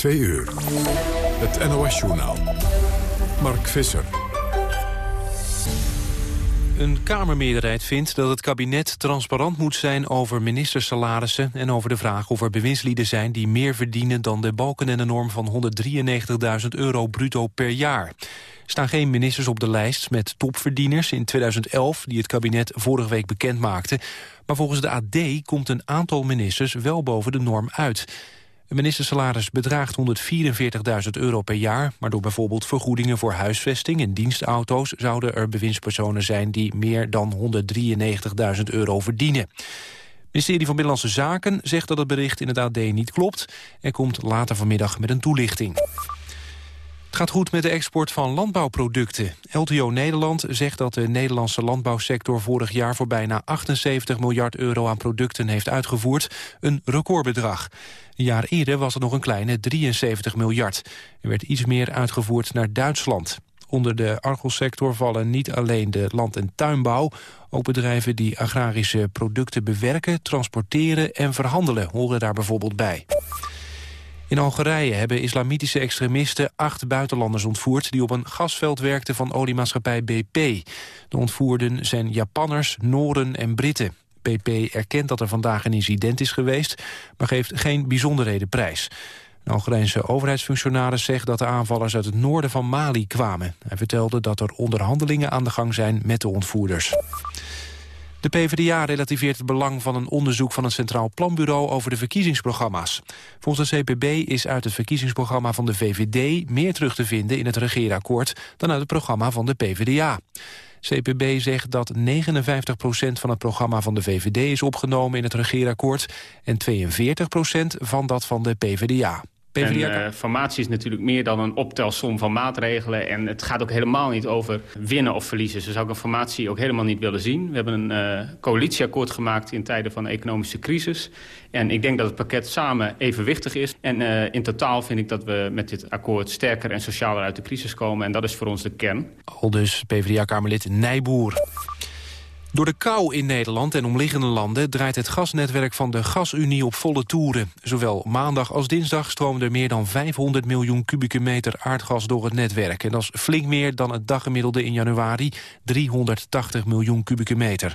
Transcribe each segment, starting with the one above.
Twee uur. Het NOS-journaal. Mark Visser. Een Kamermeerderheid vindt dat het kabinet transparant moet zijn over ministersalarissen en over de vraag of er bewindslieden zijn die meer verdienen dan de balken en de norm van 193.000 euro bruto per jaar. Er staan geen ministers op de lijst met topverdieners in 2011 die het kabinet vorige week bekend maakte. Maar volgens de AD komt een aantal ministers wel boven de norm uit. Een ministersalaris bedraagt 144.000 euro per jaar... maar door bijvoorbeeld vergoedingen voor huisvesting en dienstauto's... zouden er bewindspersonen zijn die meer dan 193.000 euro verdienen. Het ministerie van Binnenlandse Zaken zegt dat het bericht in het AD niet klopt... en komt later vanmiddag met een toelichting. Het gaat goed met de export van landbouwproducten. LTO Nederland zegt dat de Nederlandse landbouwsector vorig jaar voor bijna 78 miljard euro aan producten heeft uitgevoerd, een recordbedrag. Een jaar eerder was het nog een kleine 73 miljard. Er werd iets meer uitgevoerd naar Duitsland. Onder de argelsector vallen niet alleen de land- en tuinbouw... ook bedrijven die agrarische producten bewerken, transporteren en verhandelen... horen daar bijvoorbeeld bij. In Algerije hebben islamitische extremisten acht buitenlanders ontvoerd... die op een gasveld werkten van oliemaatschappij BP. De ontvoerden zijn Japanners, Noren en Britten. BP erkent dat er vandaag een incident is geweest... maar geeft geen bijzonderheden prijs. Een Algerijnse overheidsfunctionaris zegt dat de aanvallers uit het noorden van Mali kwamen. Hij vertelde dat er onderhandelingen aan de gang zijn met de ontvoerders. De PvdA relativeert het belang van een onderzoek van het Centraal Planbureau over de verkiezingsprogramma's. Volgens de CPB is uit het verkiezingsprogramma van de VVD meer terug te vinden in het regeerakkoord dan uit het programma van de PvdA. CPB zegt dat 59% van het programma van de VVD is opgenomen in het regeerakkoord en 42% van dat van de PvdA. En uh, formatie is natuurlijk meer dan een optelsom van maatregelen. En het gaat ook helemaal niet over winnen of verliezen. Zo zou ik een formatie ook helemaal niet willen zien. We hebben een uh, coalitieakkoord gemaakt in tijden van economische crisis. En ik denk dat het pakket samen evenwichtig is. En uh, in totaal vind ik dat we met dit akkoord sterker en socialer uit de crisis komen. En dat is voor ons de kern. Al dus PvdA-kamerlid Nijboer. Door de kou in Nederland en omliggende landen draait het gasnetwerk van de Gasunie op volle toeren. Zowel maandag als dinsdag stroomde er meer dan 500 miljoen kubieke meter aardgas door het netwerk. En dat is flink meer dan het daggemiddelde in januari, 380 miljoen kubieke meter.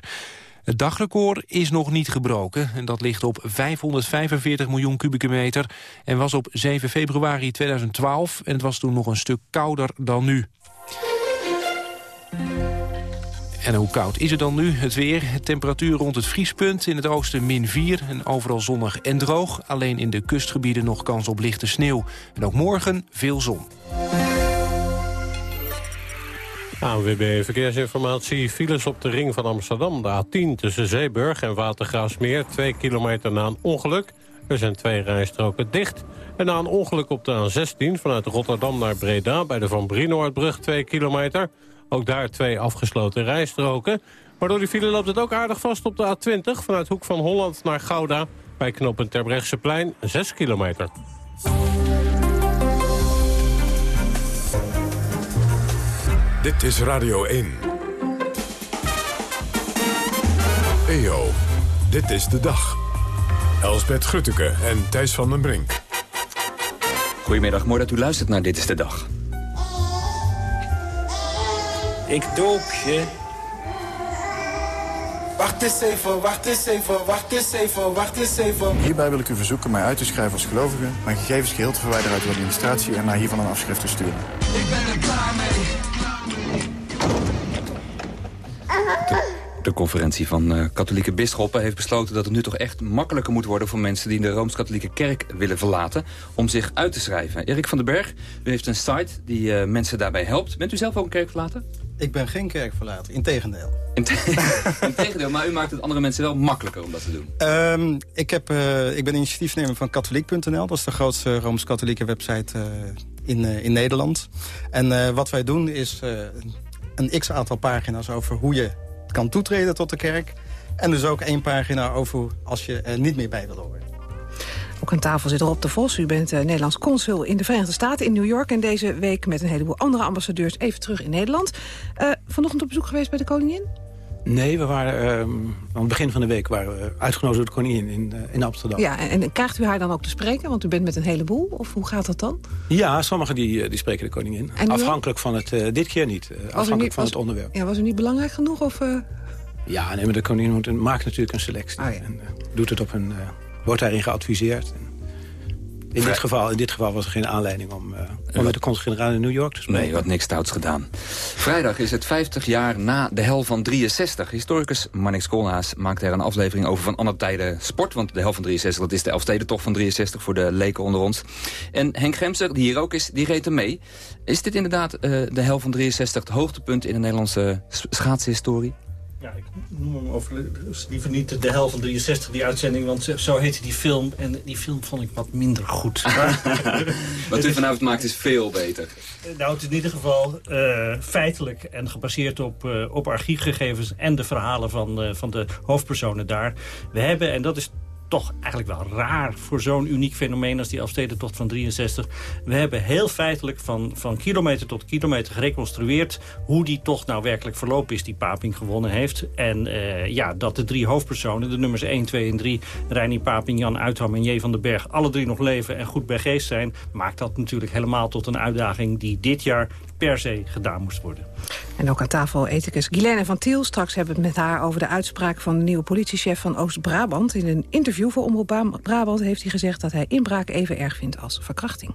Het dagrecord is nog niet gebroken en dat ligt op 545 miljoen kubieke meter en was op 7 februari 2012 en het was toen nog een stuk kouder dan nu. En hoe koud is het dan nu? Het weer, temperatuur rond het vriespunt. In het oosten min 4 en overal zonnig en droog. Alleen in de kustgebieden nog kans op lichte sneeuw. En ook morgen veel zon. ANWB Verkeersinformatie. Files op de ring van Amsterdam. De A10 tussen Zeeburg en Watergraafsmeer. Twee kilometer na een ongeluk. Er zijn twee rijstroken dicht. En na een ongeluk op de A16 vanuit Rotterdam naar Breda... bij de Van Brienoordbrug 2 kilometer... Ook daar twee afgesloten rijstroken. Maar door die file loopt het ook aardig vast op de A20... vanuit Hoek van Holland naar Gouda bij knooppunt Terbrechtseplein 6 kilometer. Dit is Radio 1. EO, dit is de dag. Elsbet Grutteke en Thijs van den Brink. Goedemiddag, mooi dat u luistert naar Dit is de Dag. Ik doop je. Wacht eens even, wacht eens even, wacht eens even, wacht eens even. Hierbij wil ik u verzoeken mij uit te schrijven als gelovige... mijn gegevens geheel te verwijderen uit de administratie... en naar hiervan een afschrift te sturen. Ik ben er klaar mee. De conferentie van uh, katholieke bisschoppen heeft besloten dat het nu toch echt makkelijker moet worden voor mensen die de Rooms-Katholieke Kerk willen verlaten om zich uit te schrijven. Erik van den Berg, u heeft een site die uh, mensen daarbij helpt. Bent u zelf ook een kerk verlaten? Ik ben geen kerkverlater, integendeel. Integendeel, maar u maakt het andere mensen wel makkelijker om dat te doen. Um, ik, heb, uh, ik ben initiatiefnemer van katholiek.nl. Dat is de grootste Rooms-Katholieke website uh, in, uh, in Nederland. En wat wij doen is een x-aantal pagina's over hoe je kan toetreden tot de kerk. En dus ook één pagina over als je er niet meer bij wil horen. Ook aan tafel zit Rob de Vos. U bent uh, Nederlands consul in de Verenigde Staten in New York... en deze week met een heleboel andere ambassadeurs even terug in Nederland. Uh, vanochtend op bezoek geweest bij de koningin? Nee, we waren ehm, aan het begin van de week waren we uitgenodigd door de koningin in, uh, in Amsterdam. Ja, en, en, krijgt u haar dan ook te spreken? Want u bent met een heleboel, of hoe gaat dat dan? Ja, sommigen die, die spreken de koningin. Afhankelijk van het, uh, dit keer niet, uh, afhankelijk niet, van was, het onderwerp. Ja, was u niet belangrijk genoeg? Of, Ja, nee, maar de koningin maakt natuurlijk een selectie. Ah, ja. en doet het op een, wordt daarin geadviseerd. In dit, geval, in dit geval was er geen aanleiding om, uh, om met de consul-generaal in New York te spreken. Nee, wat niks stouts gedaan. Vrijdag is het 50 jaar na de hel van 63. Historicus Marnix Koolhaas maakte er een aflevering over van andere tijden sport. Want de hel van 63, dat is de Elfstedentocht van 63 voor de leken onder ons. En Henk Gemser, die hier ook is, die reed er mee. Is dit inderdaad uh, de hel van 63 het hoogtepunt in de Nederlandse schaatshistorie? Ja, ik noem hem over, liever niet de hel van 63, die uitzending, want zo heette die film. En die film vond ik wat minder goed. wat u vanavond maakt is veel beter. Nou, het is in ieder geval uh, feitelijk en gebaseerd op, uh, op archiefgegevens en de verhalen van, uh, van de hoofdpersonen daar. We hebben, en dat is toch eigenlijk wel raar voor zo'n uniek fenomeen als die Elfstedentocht van 63. We hebben heel feitelijk van, van kilometer tot kilometer gereconstrueerd... hoe die tocht nou werkelijk verlopen is die Paping gewonnen heeft. En uh, ja, dat de drie hoofdpersonen, de nummers 1, 2 en 3... Reinier Paping, Jan Uitham en J. van den Berg... alle drie nog leven en goed bij geest zijn... maakt dat natuurlijk helemaal tot een uitdaging die dit jaar per se gedaan moest worden. En ook aan tafel ethicus Guilaine van Tiel. Straks hebben we het met haar over de uitspraak van de nieuwe politiechef van Oost-Brabant. In een interview voor Omroep Brabant heeft hij gezegd dat hij inbraak even erg vindt als verkrachting.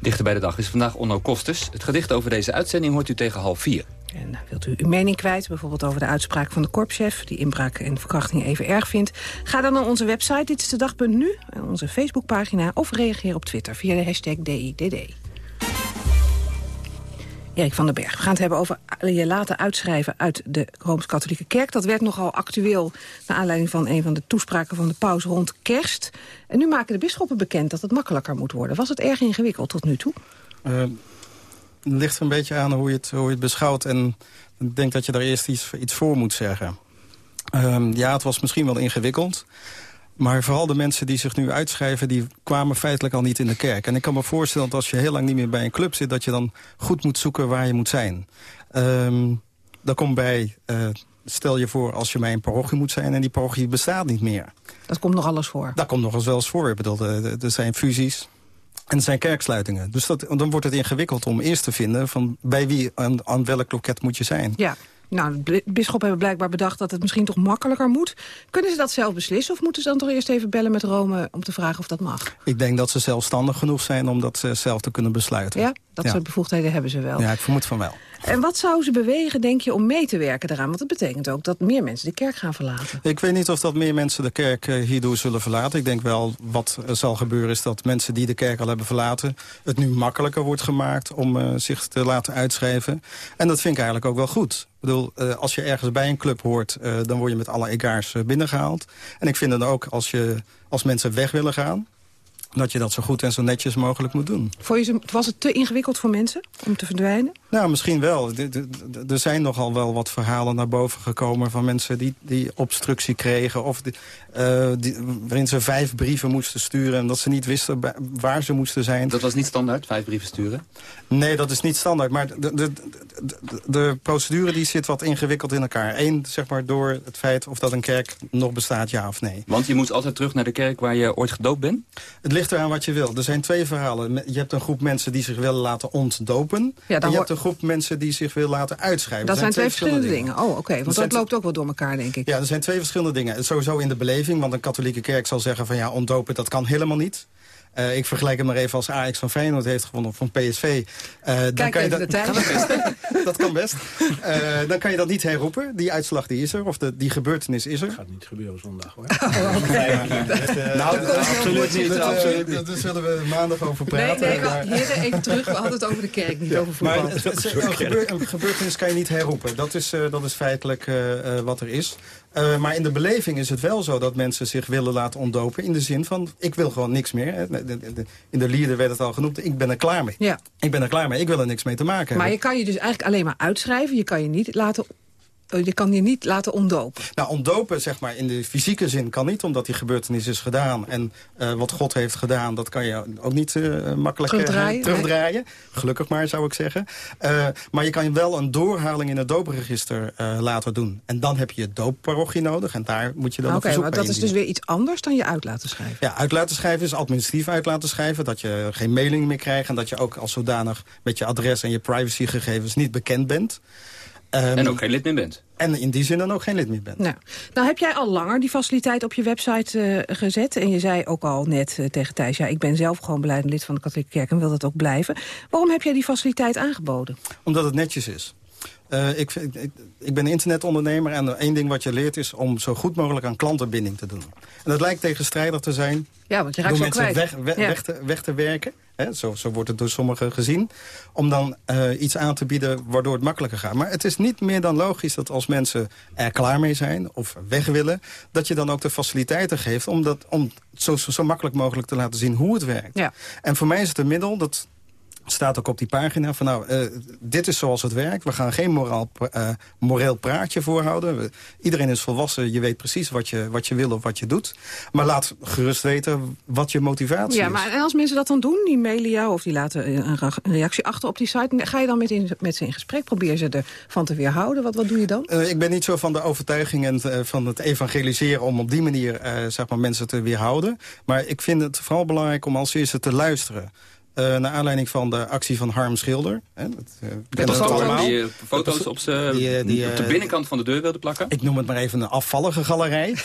Dichter bij de dag is vandaag Onno Kostes. Het gedicht over deze uitzending hoort u tegen half vier. En wilt u uw mening kwijt, bijvoorbeeld over de uitspraak van de korpschef... die inbraak en verkrachting even erg vindt? Ga dan naar onze website, dit is de dag.nu, onze Facebookpagina... of reageer op Twitter via de hashtag DIDD. Erik van den Berg. We gaan het hebben over je laten uitschrijven uit de Rooms-Katholieke Kerk. Dat werd nogal actueel naar aanleiding van een van de toespraken van de paus rond kerst. En nu maken de bisschoppen bekend dat het makkelijker moet worden. Was het erg ingewikkeld tot nu toe? Uh, het ligt er een beetje aan hoe je het, hoe je het beschouwt. En ik denk dat je daar eerst iets, voor moet zeggen. Uh, ja, het was misschien wel ingewikkeld. Maar vooral de mensen die zich nu uitschrijven... die kwamen feitelijk al niet in de kerk. En ik kan me voorstellen dat als je heel lang niet meer bij een club zit... dat je dan goed moet zoeken waar je moet zijn. Um, daar komt bij... Uh, stel je voor als je bij een parochie moet zijn... en die parochie bestaat niet meer. Dat komt nog alles voor? Dat komt nog eens wel eens voor. Ik bedoel, er zijn fusies. En er zijn kerksluitingen. Dus dat, dan wordt het ingewikkeld om eerst te vinden... van bij wie aan, aan welk loket moet je zijn. Ja. Nou, de bisschop hebben blijkbaar bedacht dat het misschien toch makkelijker moet. Kunnen ze dat zelf beslissen of moeten ze dan toch eerst even bellen met Rome... om te vragen of dat mag? Ik denk dat ze zelfstandig genoeg zijn om dat zelf te kunnen besluiten. Ja, dat ja. soort bevoegdheden hebben ze wel. Ja, ik vermoed van wel. En wat zou ze bewegen, denk je, om mee te werken daaraan? Want dat betekent ook dat meer mensen de kerk gaan verlaten. Ik weet niet of dat meer mensen de kerk hierdoor zullen verlaten. Ik denk wel, wat zal gebeuren is dat mensen die de kerk al hebben verlaten... het nu makkelijker wordt gemaakt om uh, zich te laten uitschrijven. En dat vind ik eigenlijk ook wel goed. Ik bedoel, uh, als je ergens bij een club hoort, uh, dan word je met alle egaars binnengehaald. En ik vind dan ook, als, je, als mensen weg willen gaan dat je dat zo goed en zo netjes mogelijk moet doen. Voor je, was het te ingewikkeld voor mensen om te verdwijnen? Nou, misschien wel. Er zijn nogal wel wat verhalen naar boven gekomen... van mensen die, die obstructie kregen... of die, uh, die, waarin ze vijf brieven moesten sturen... en dat ze niet wisten waar ze moesten zijn. Dat was niet standaard, vijf brieven sturen? Nee, dat is niet standaard. Maar de, de, de, de procedure die zit wat ingewikkeld in elkaar. Eén, zeg maar, door het feit of dat een kerk nog bestaat, ja of nee. Want je moet altijd terug naar de kerk waar je ooit gedoopt bent? Het ligt eraan wat je wil. Er zijn twee verhalen. Je hebt een groep mensen die zich willen laten ontdopen. Ja, en je hebt een groep mensen die zich willen laten uitschrijven. Dat zijn, twee, twee verschillende dingen. dingen. Oh, oké. Want dat loopt ook wel door elkaar, denk ik. Ja, er zijn twee verschillende dingen. Sowieso in de beleving, want een katholieke kerk zal zeggen van ja, ontdopen, dat kan helemaal niet. Uh, ik vergelijk hem maar even als Ajax van Feyenoord heeft gewonnen of van PSV. Uh, dan kan je dat, dat, kan best. dat kan best. Uh, dan kan je dat niet herroepen. Die uitslag die is er, of de, die gebeurtenis is er. Dat gaat niet gebeuren zondag hoor. Oh, okay. nou, dat, absoluut niet. Dat, Daar zullen we maandag over praten. Nee, nee, maar... heren, even terug. We hadden het over de kerk, niet ja, over voetbal. Maar, een, gebeur, een gebeurtenis kan je niet herroepen. Dat is, dat is feitelijk wat er is. Uh, maar in de beleving is het wel zo dat mensen zich willen laten ontdopen. In de zin van, ik wil gewoon niks meer. In de lieden werd het al genoemd, ik ben er klaar mee. Ja. Ik ben er klaar mee, ik wil er niks mee te maken maar hebben. Maar je kan je dus eigenlijk alleen maar uitschrijven. Je kan je niet laten je kan je niet laten ontdopen. Nou, ontdopen zeg maar in de fysieke zin kan niet, omdat die gebeurtenis is gedaan. En uh, wat God heeft gedaan, dat kan je ook niet uh, makkelijk terugdraaien. terugdraaien. Gelukkig maar, zou ik zeggen. Maar je kan wel een doorhaling in het doopregister laten doen. En dan heb je je doopparochie nodig. En daar moet je dan Oké, okay, maar dat is dus weer iets anders dan je uit laten schrijven. Ja, uit laten schrijven is administratief uit laten schrijven. Dat je geen mailing meer krijgt. En dat je ook als zodanig met je adres en je privacygegevens niet bekend bent. Um, en ook geen lid meer bent. En in die zin dan ook geen lid meer bent. Nou, nou heb jij al langer die faciliteit op je website uh, gezet. En je zei ook al net uh, tegen Thijs... ja, ik ben zelf gewoon beleidend lid van de katholieke kerk... en wil dat ook blijven. Waarom heb jij die faciliteit aangeboden? Omdat het netjes is. Uh, ik, ik, ik, ben internetondernemer en één ding wat je leert is om zo goed mogelijk aan klantenbinding te doen. En dat lijkt tegenstrijdig te zijn ja, want je raakt door mensen weg, weg, ja. weg, te, weg, te, werken. Hè, zo, zo, wordt het door sommigen gezien. Om dan uh, iets aan te bieden waardoor het makkelijker gaat. Maar het is niet meer dan logisch dat als mensen er klaar mee zijn of weg willen... dat je dan ook de faciliteiten geeft om, dat, om zo, zo, zo makkelijk mogelijk te laten zien hoe het werkt. Ja. En voor mij is het een middel dat staat ook op die pagina van nou, uh, dit is zoals het werkt. We gaan geen moraal, uh, moreel praatje voorhouden. We, iedereen is volwassen, je weet precies wat je, wat je wil of wat je doet. Maar laat gerust weten wat je motivatie ja, is. Maar en als mensen dat dan doen, die mailen jou of die laten een, een reactie achter op die site... ga je dan met, in, met ze in gesprek? Probeer ze ervan te weerhouden? Wat, wat doe je dan? Uh, ik ben niet zo van de overtuiging en van het evangeliseren... om op die manier zeg maar, mensen te weerhouden. Maar ik vind het vooral belangrijk om als eerste te luisteren. Uh, naar aanleiding van de actie van Harm Schilder. Hè, dat, uh, dat was allemaal. Die uh, foto's op, die, die, op de binnenkant van de deur wilde plakken? Ik noem het maar even een afvallige galerij.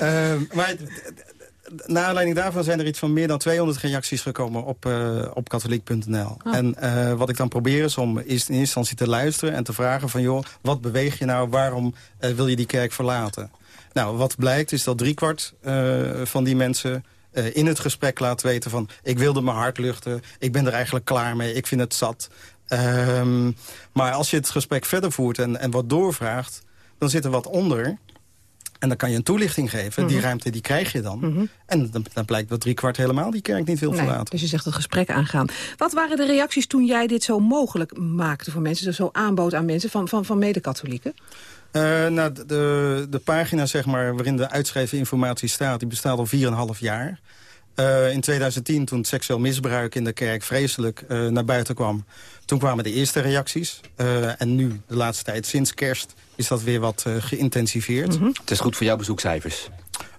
maar naar aanleiding daarvan zijn er iets van meer dan 200 reacties gekomen op, op katholiek.nl. Oh. En wat ik dan probeer is om in eerste instantie te luisteren en te vragen van... joh, wat beweeg je nou, waarom wil je die kerk verlaten? Nou, wat blijkt is dat driekwart van die mensen uh, in het gesprek laat weten van... ik wilde mijn hart luchten, ik ben er eigenlijk klaar mee, ik vind het zat. Um, maar als je het gesprek verder voert en, en wat doorvraagt... dan zit er wat onder... En dan kan je een toelichting geven. Mm -hmm. Die ruimte die krijg je dan. Mm -hmm. En dan, dan, blijkt dat driekwart helemaal die kerk niet wil nee, verlaten. Dus je zegt het gesprek aangaan. Wat waren de reacties toen jij dit zo mogelijk maakte voor mensen? Dus zo aanbood aan mensen van, van, van mede-katholieken? Uh, nou, de, de pagina zeg maar, waarin de uitschrijfinformatie staat... die bestaat al 4,5 jaar. Uh, in 2010, toen seksueel misbruik in de kerk vreselijk uh, naar buiten kwam... toen kwamen de eerste reacties. en nu, de laatste tijd, sinds kerst, is dat weer wat geïntensiveerd. Mm -hmm. Het is goed voor jouw bezoekcijfers.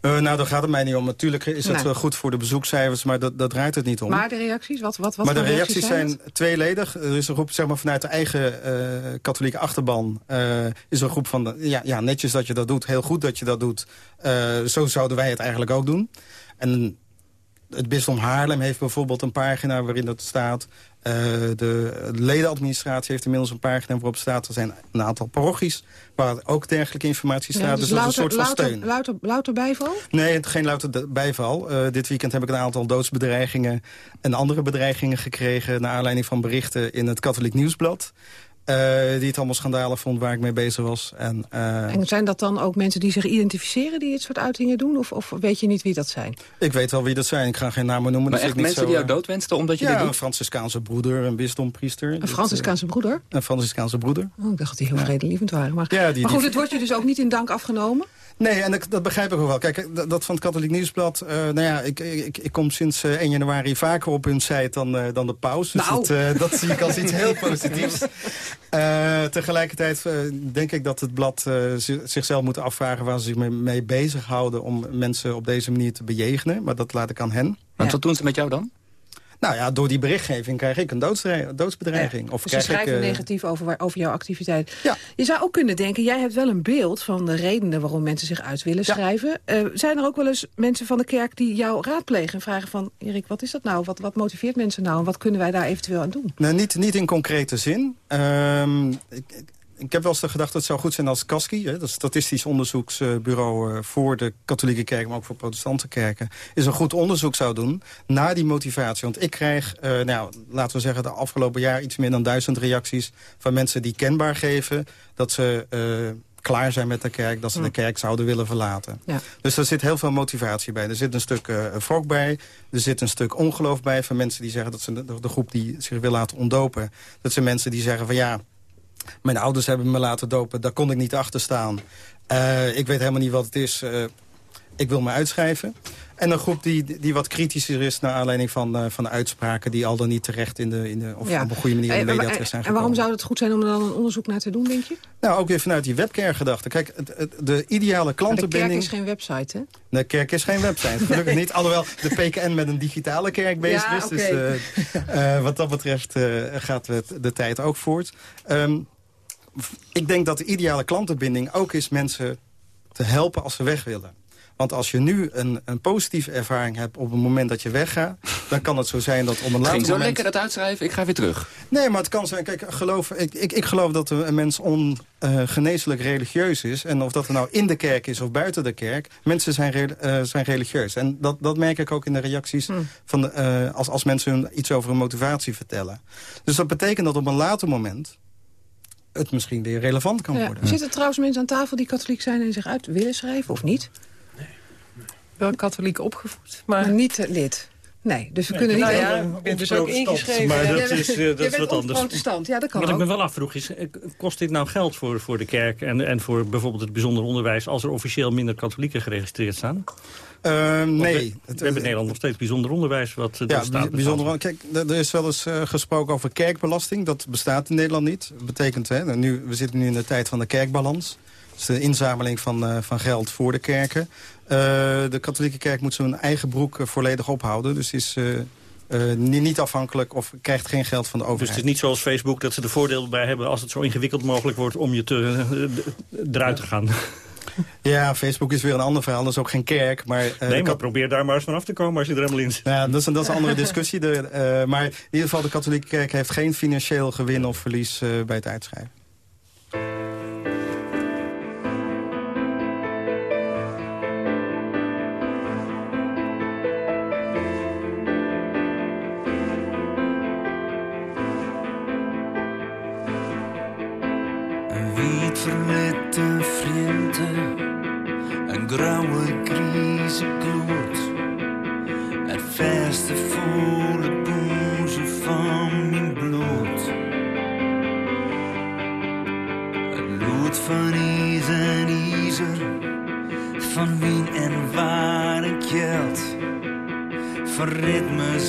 Uh, nou, daar gaat het mij niet om. Natuurlijk is het nee. goed voor de bezoekcijfers, maar dat, dat draait het niet om. Maar de reacties? Wat, wat, wat maar de reacties, reacties zijn, zijn tweeledig. Er is een groep zeg maar, vanuit de eigen uh, katholieke achterban. Uh, is een groep van, ja, ja, netjes dat je dat doet. Heel goed dat je dat doet. zo zouden wij het eigenlijk ook doen. En het bisdom Haarlem heeft bijvoorbeeld een pagina waarin dat staat... Uh, de ledenadministratie heeft inmiddels een pagina waarop staat... er zijn een aantal parochies waar ook dergelijke informatie staat. Ja, dus, dus louter, dat is een soort van steun. Louter, louter bijval? Nee, geen louter bijval. Uh, dit weekend heb ik een aantal doodsbedreigingen... en andere bedreigingen gekregen... naar aanleiding van berichten in het Katholiek Nieuwsblad. Uh, die het allemaal schandalig vond waar ik mee bezig was. En, uh, en zijn dat dan ook mensen die zich identificeren die dit soort uitingen doen? Of, of weet je niet wie dat zijn? Ik weet wel wie dat zijn. Ik ga geen namen noemen. Maar echt mensen zo, die jou doodwensten omdat je ja, dit doet? een Franciscaanse broeder, een bisdompriester. Een Franciscaanse broeder? Een Franciscaanse broeder. Oh, ik dacht dat die heel vredelievend waren. Maar, ja, die, maar goed, die... het wordt je dus ook niet in dank afgenomen? Nee, en dat, dat, begrijp ik ook wel. Kijk, dat van het Katholiek Nieuwsblad... Uh, nou ja, ik, ik, ik kom sinds uh, 1 januari vaker op hun site dan, uh, dan de paus. Dus nou. dat, uh, dat zie ik als iets heel positiefs. tegelijkertijd denk ik dat het blad zichzelf moet afvragen... waar ze zich mee, mee bezighouden om mensen op deze manier te bejegenen. Maar dat laat ik aan hen. En wat doen ze met jou dan? Nou ja, door die berichtgeving krijg ik een doodsbedreiging. Ja, of dus krijg ze schrijven ik, uh... negatief over, over jouw activiteit. Ja. Je zou ook kunnen denken, jij hebt wel een beeld van de redenen... waarom mensen zich uit willen ja. schrijven. Uh, zijn er ook wel eens mensen van de kerk die jou raadplegen... en vragen van, Erik, wat is dat nou? Wat, wat motiveert mensen nou? En wat kunnen wij daar eventueel aan doen? Nou, niet, niet in concrete zin. Um, ik, ik heb wel eens gedacht dat het zou goed zijn als CASCI... Hè, dat statistisch onderzoeksbureau uh, voor de katholieke kerk... maar ook voor protestante kerken... is een goed onderzoek zou doen naar die motivatie. Want ik krijg, uh, nou, laten we zeggen, de afgelopen jaar... iets meer dan duizend reacties van mensen die kenbaar geven... dat ze... Uh, klaar zijn met de kerk, dat ze de kerk zouden willen verlaten. Ja. Dus er zit heel veel motivatie bij. Er zit een stuk uh, wrok bij, er zit een stuk ongeloof bij... van mensen die zeggen dat ze de, de groep die zich wil laten ontdopen... dat zijn mensen die zeggen van ja, Mijn ouders hebben me laten dopen, daar kon ik niet achter staan. Uh, ik weet helemaal niet wat het is. Uh, ik wil me uitschrijven. En een groep die, die wat kritischer is... naar aanleiding van, uh, van uitspraken... die al dan niet terecht in de, in de, of op een goede manier in de media terecht zijn gekomen. En waarom zou het goed zijn om er dan een onderzoek naar te doen, denk je? Nou, ook weer vanuit die webcare-gedachte. Kijk, de ideale klantenbinding... de kerk is geen website, hè? De kerk is geen website, gelukkig niet. Alhoewel de PKN met een digitale kerk bezig ja, is. Okay. Dus uh, uh, wat dat betreft gaat het, de tijd ook voort. Um, ik denk dat de ideale klantenbinding ook is mensen te helpen als ze weg willen. Want als je nu een, een positieve ervaring hebt op het moment dat je weggaat... dan kan het zo zijn dat om een later Ging zo moment... lekker dat uitschrijven, ik ga weer terug. Nee, maar het kan zijn... Kijk, geloof, ik, ik, ik geloof dat een mens ongeneeslijk uh, religieus is. En of dat er nou in de kerk is of buiten de kerk... mensen zijn, re, uh, zijn religieus. En dat, dat merk ik ook in de reacties... Hmm. Van de, uh, als, als mensen hun iets over hun motivatie vertellen. Dus dat betekent dat op een later moment het misschien weer relevant kan ja. worden. Zitten trouwens mensen aan tafel die katholiek zijn en zich uit willen schrijven of niet? wel katholiek opgevoed. Maar, maar niet uh, lid. Nee, dus we nee, kunnen niet... Nou ja, ik ben dus ook ingeschreven. Maar dat is, uh, dat is wat anders. protestant, ja, dat kan Wat ook. ik me wel afvroeg is, kost dit nou geld voor, voor de kerk... En, en voor bijvoorbeeld het bijzonder onderwijs... als er officieel minder katholieken geregistreerd staan? Uh, nee. We, we hebben in Nederland nog steeds bijzonder onderwijs. Wat ja, staat bijzonder Kijk, er is wel eens uh, gesproken over kerkbelasting. Dat bestaat in Nederland niet. Dat betekent, hè, nu, we zitten nu in de tijd van de kerkbalans. Dus de inzameling van, uh, van geld voor de kerken. De katholieke kerk moet zijn eigen broek volledig ophouden. Dus is niet afhankelijk of krijgt geen geld van de overheid. Dus het is niet zoals Facebook dat ze er voordeel bij hebben... als het zo ingewikkeld mogelijk wordt om je te, eruit te gaan. Ja, Facebook is weer een ander verhaal. Dat is ook geen kerk. Maar, uh, nee, maar probeer daar maar eens van af te komen als je er helemaal in zit. Ja, dat is, dat is een andere discussie. De, uh, maar in ieder geval, de katholieke kerk heeft geen financieel gewin of verlies uh, bij het uitschrijven. Verlette vrienden, een grauwe grijze gloed. Het verste volle boezem van mijn bloed. Het bloed van is en van wien en waar en kjeld. Van ritme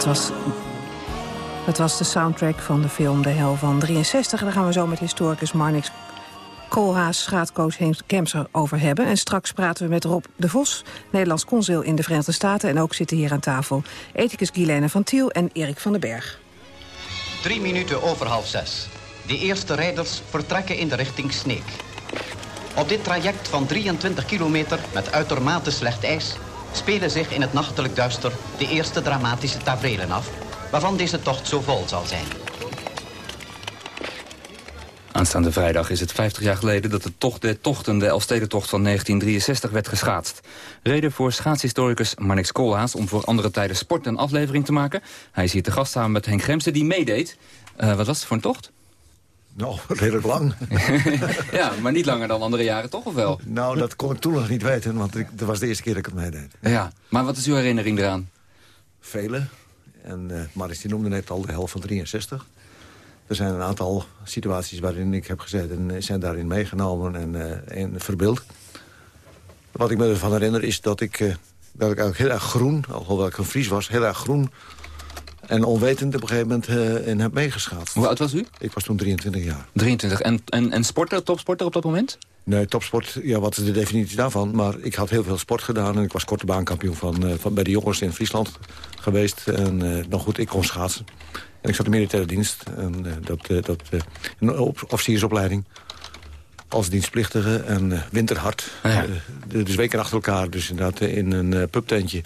Dat was Dat was de soundtrack van de film De Hel van 63. En daar gaan we zo met historicus Marnix Koolhaas, Heems Kemser over hebben. En straks praten we met Rob de Vos, Nederlands consul in de Verenigde Staten. En ook zitten hier aan tafel ethicus Guilaine van Tiel en Erik van den Berg. Drie minuten over half zes. De eerste rijders vertrekken in de richting Sneek. Op dit traject van 23 kilometer met uitermate slecht ijs... spelen zich in het nachtelijk duister de eerste dramatische tafereelen af... waarvan deze tocht zo vol zal zijn. Aanstaande vrijdag is het 50 jaar geleden dat de tocht der tochten, de Elfstedentocht van 1963, werd geschaatst. Reden voor schaatshistoricus Marnix Koolhaas om voor andere tijden sport een aflevering te maken. Hij is hier te gast samen met Henk Gremsen, die meedeed. Uh, wat was het voor een tocht? Nou, redelijk lang. ja, maar niet langer dan andere jaren, toch of wel? Nou, dat kon ik toen nog niet weten, want ik, dat was de eerste keer dat ik het meedeed. Ja, maar wat is uw herinnering eraan? Vele. En uh, Maris die noemde net al de helft van 63. Er zijn een aantal situaties waarin ik heb gezeten en zijn daarin meegenomen en, uh, en verbeeld. Wat ik me ervan herinner is dat ik, uh, dat ik eigenlijk heel erg groen, alhoewel ik een Fries was, heel erg groen en onwetend op een gegeven moment uh, in heb meegeschaatst. Hoe oud was u? Ik was toen 23 jaar. 23. En, en, en sporter, topsporter op dat moment? Nee, topsport, ja, wat is de definitie daarvan? Maar ik had heel veel sport gedaan en ik was korte baankampioen van, uh, van, bij de jongens in Friesland geweest. En uh, nog goed, ik kon schaatsen. En ik zat in de militaire dienst. En, dat, dat, een officiersopleiding. Als dienstplichtige en winterhard. Ah, ja. dus weken achter elkaar. Dus inderdaad in een pubtentje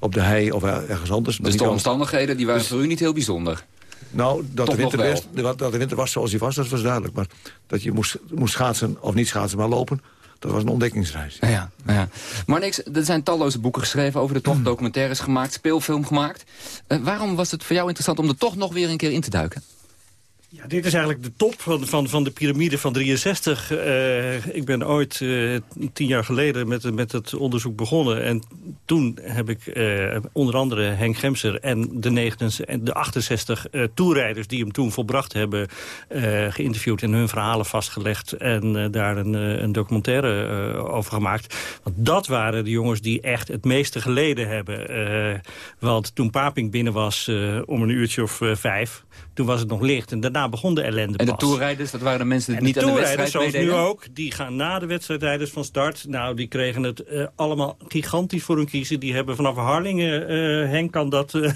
op de hei of ergens anders. Dus de omstandigheden die waren dus, voor u niet heel bijzonder? Nou, dat de, winter was, dat de winter was zoals hij was, dat was duidelijk. Maar dat je moest, moest schaatsen, of niet schaatsen, maar lopen... Dat was een ontdekkingsreis. Ja, ja. Maar niks, er zijn talloze boeken geschreven over de tocht, documentaires gemaakt, speelfilm gemaakt. Uh, waarom was het voor jou interessant om er toch nog weer een keer in te duiken? Ja, dit is eigenlijk de top van, van, van de piramide van 63. Uh, ik ben ooit uh, tien jaar geleden met, met het onderzoek begonnen. En toen heb ik uh, onder andere Henk Gemser en de, 69, en de 68 toerijders... die hem toen volbracht hebben, geïnterviewd en hun verhalen vastgelegd... en daar een, een documentaire over gemaakt. Want dat waren de jongens die echt het meeste geleden hebben. want toen Paping binnen was om een uurtje of vijf... toen was het nog licht en daarna begon de ellende En de toerrijders, dat waren de mensen die En niet de aan de wedstrijd zoals nu ook, die gaan na de wedstrijdrijders van start. Nou, die kregen het eh, allemaal gigantisch voor hun kiezen. Die hebben vanaf Harlingen, eh, Henk kan dat... eh,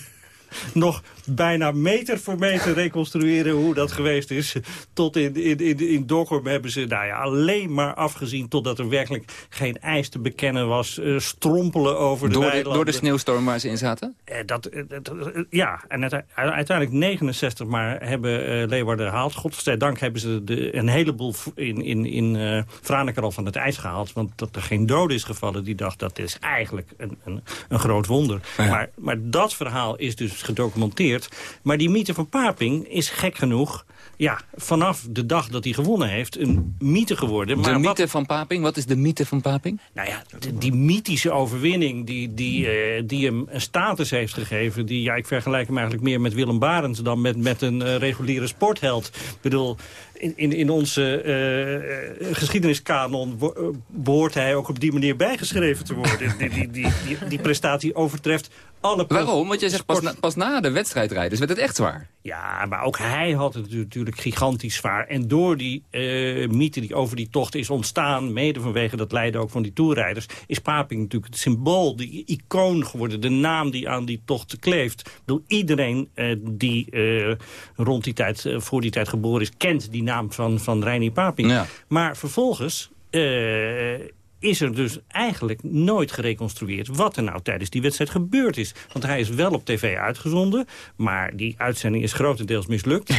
nog bijna meter voor meter reconstrueren hoe dat geweest is. Tot in, in, in, in Dokkum hebben ze nou ja, alleen maar afgezien... totdat er werkelijk geen ijs te bekennen was. eh, strompelen over de Door de, weilanden. door de sneeuwstorm waar ze in zaten? Eh, dat, eh, dat, ja, en uite- uiteindelijk 69 maar hebben Leeuwarden gehaald. Godzijdank hebben ze de, een heleboel in, in, in Franeker al van het ijs gehaald. Want dat er geen dood is gevallen, die dacht dat is eigenlijk een, een, een groot wonder. Maar, maar dat verhaal is dus gedocumenteerd. Maar die mythe van Paping is gek genoeg... Ja, vanaf de dag dat hij gewonnen heeft, een mythe geworden. De Maar wat- mythe van Paping, wat is de mythe van Paping? nou ja, die, mythische overwinning die, die, eh, die hem een status heeft gegeven... Die, ja, ik vergelijk hem eigenlijk meer met Willem Barends... dan met, met een eh, reguliere sportheld. Ik bedoel, in, in, in onze eh, geschiedeniskanon... eh, behoort hij ook op die manier bijgeschreven te worden. die, die, die, die, die prestatie overtreft alle... Waarom? Want jij zegt pas na, pas na de wedstrijdrijders werd het echt zwaar. Ja, maar ook hij had het natuurlijk gigantisch zwaar. En door die eh, mythe die over die tocht is ontstaan... mede vanwege dat lijden ook van die toerrijders... is Paping natuurlijk het symbool, de icoon geworden. De naam die aan die tocht kleeft. Bedoel, iedereen eh, die eh, rond die tijd, voor die tijd geboren is... kent die naam van, van Reinier Paping. Ja. Maar vervolgens... is er dus eigenlijk nooit gereconstrueerd wat er nou tijdens die wedstrijd gebeurd is. Want hij is wel op tv uitgezonden, maar die uitzending is grotendeels mislukt.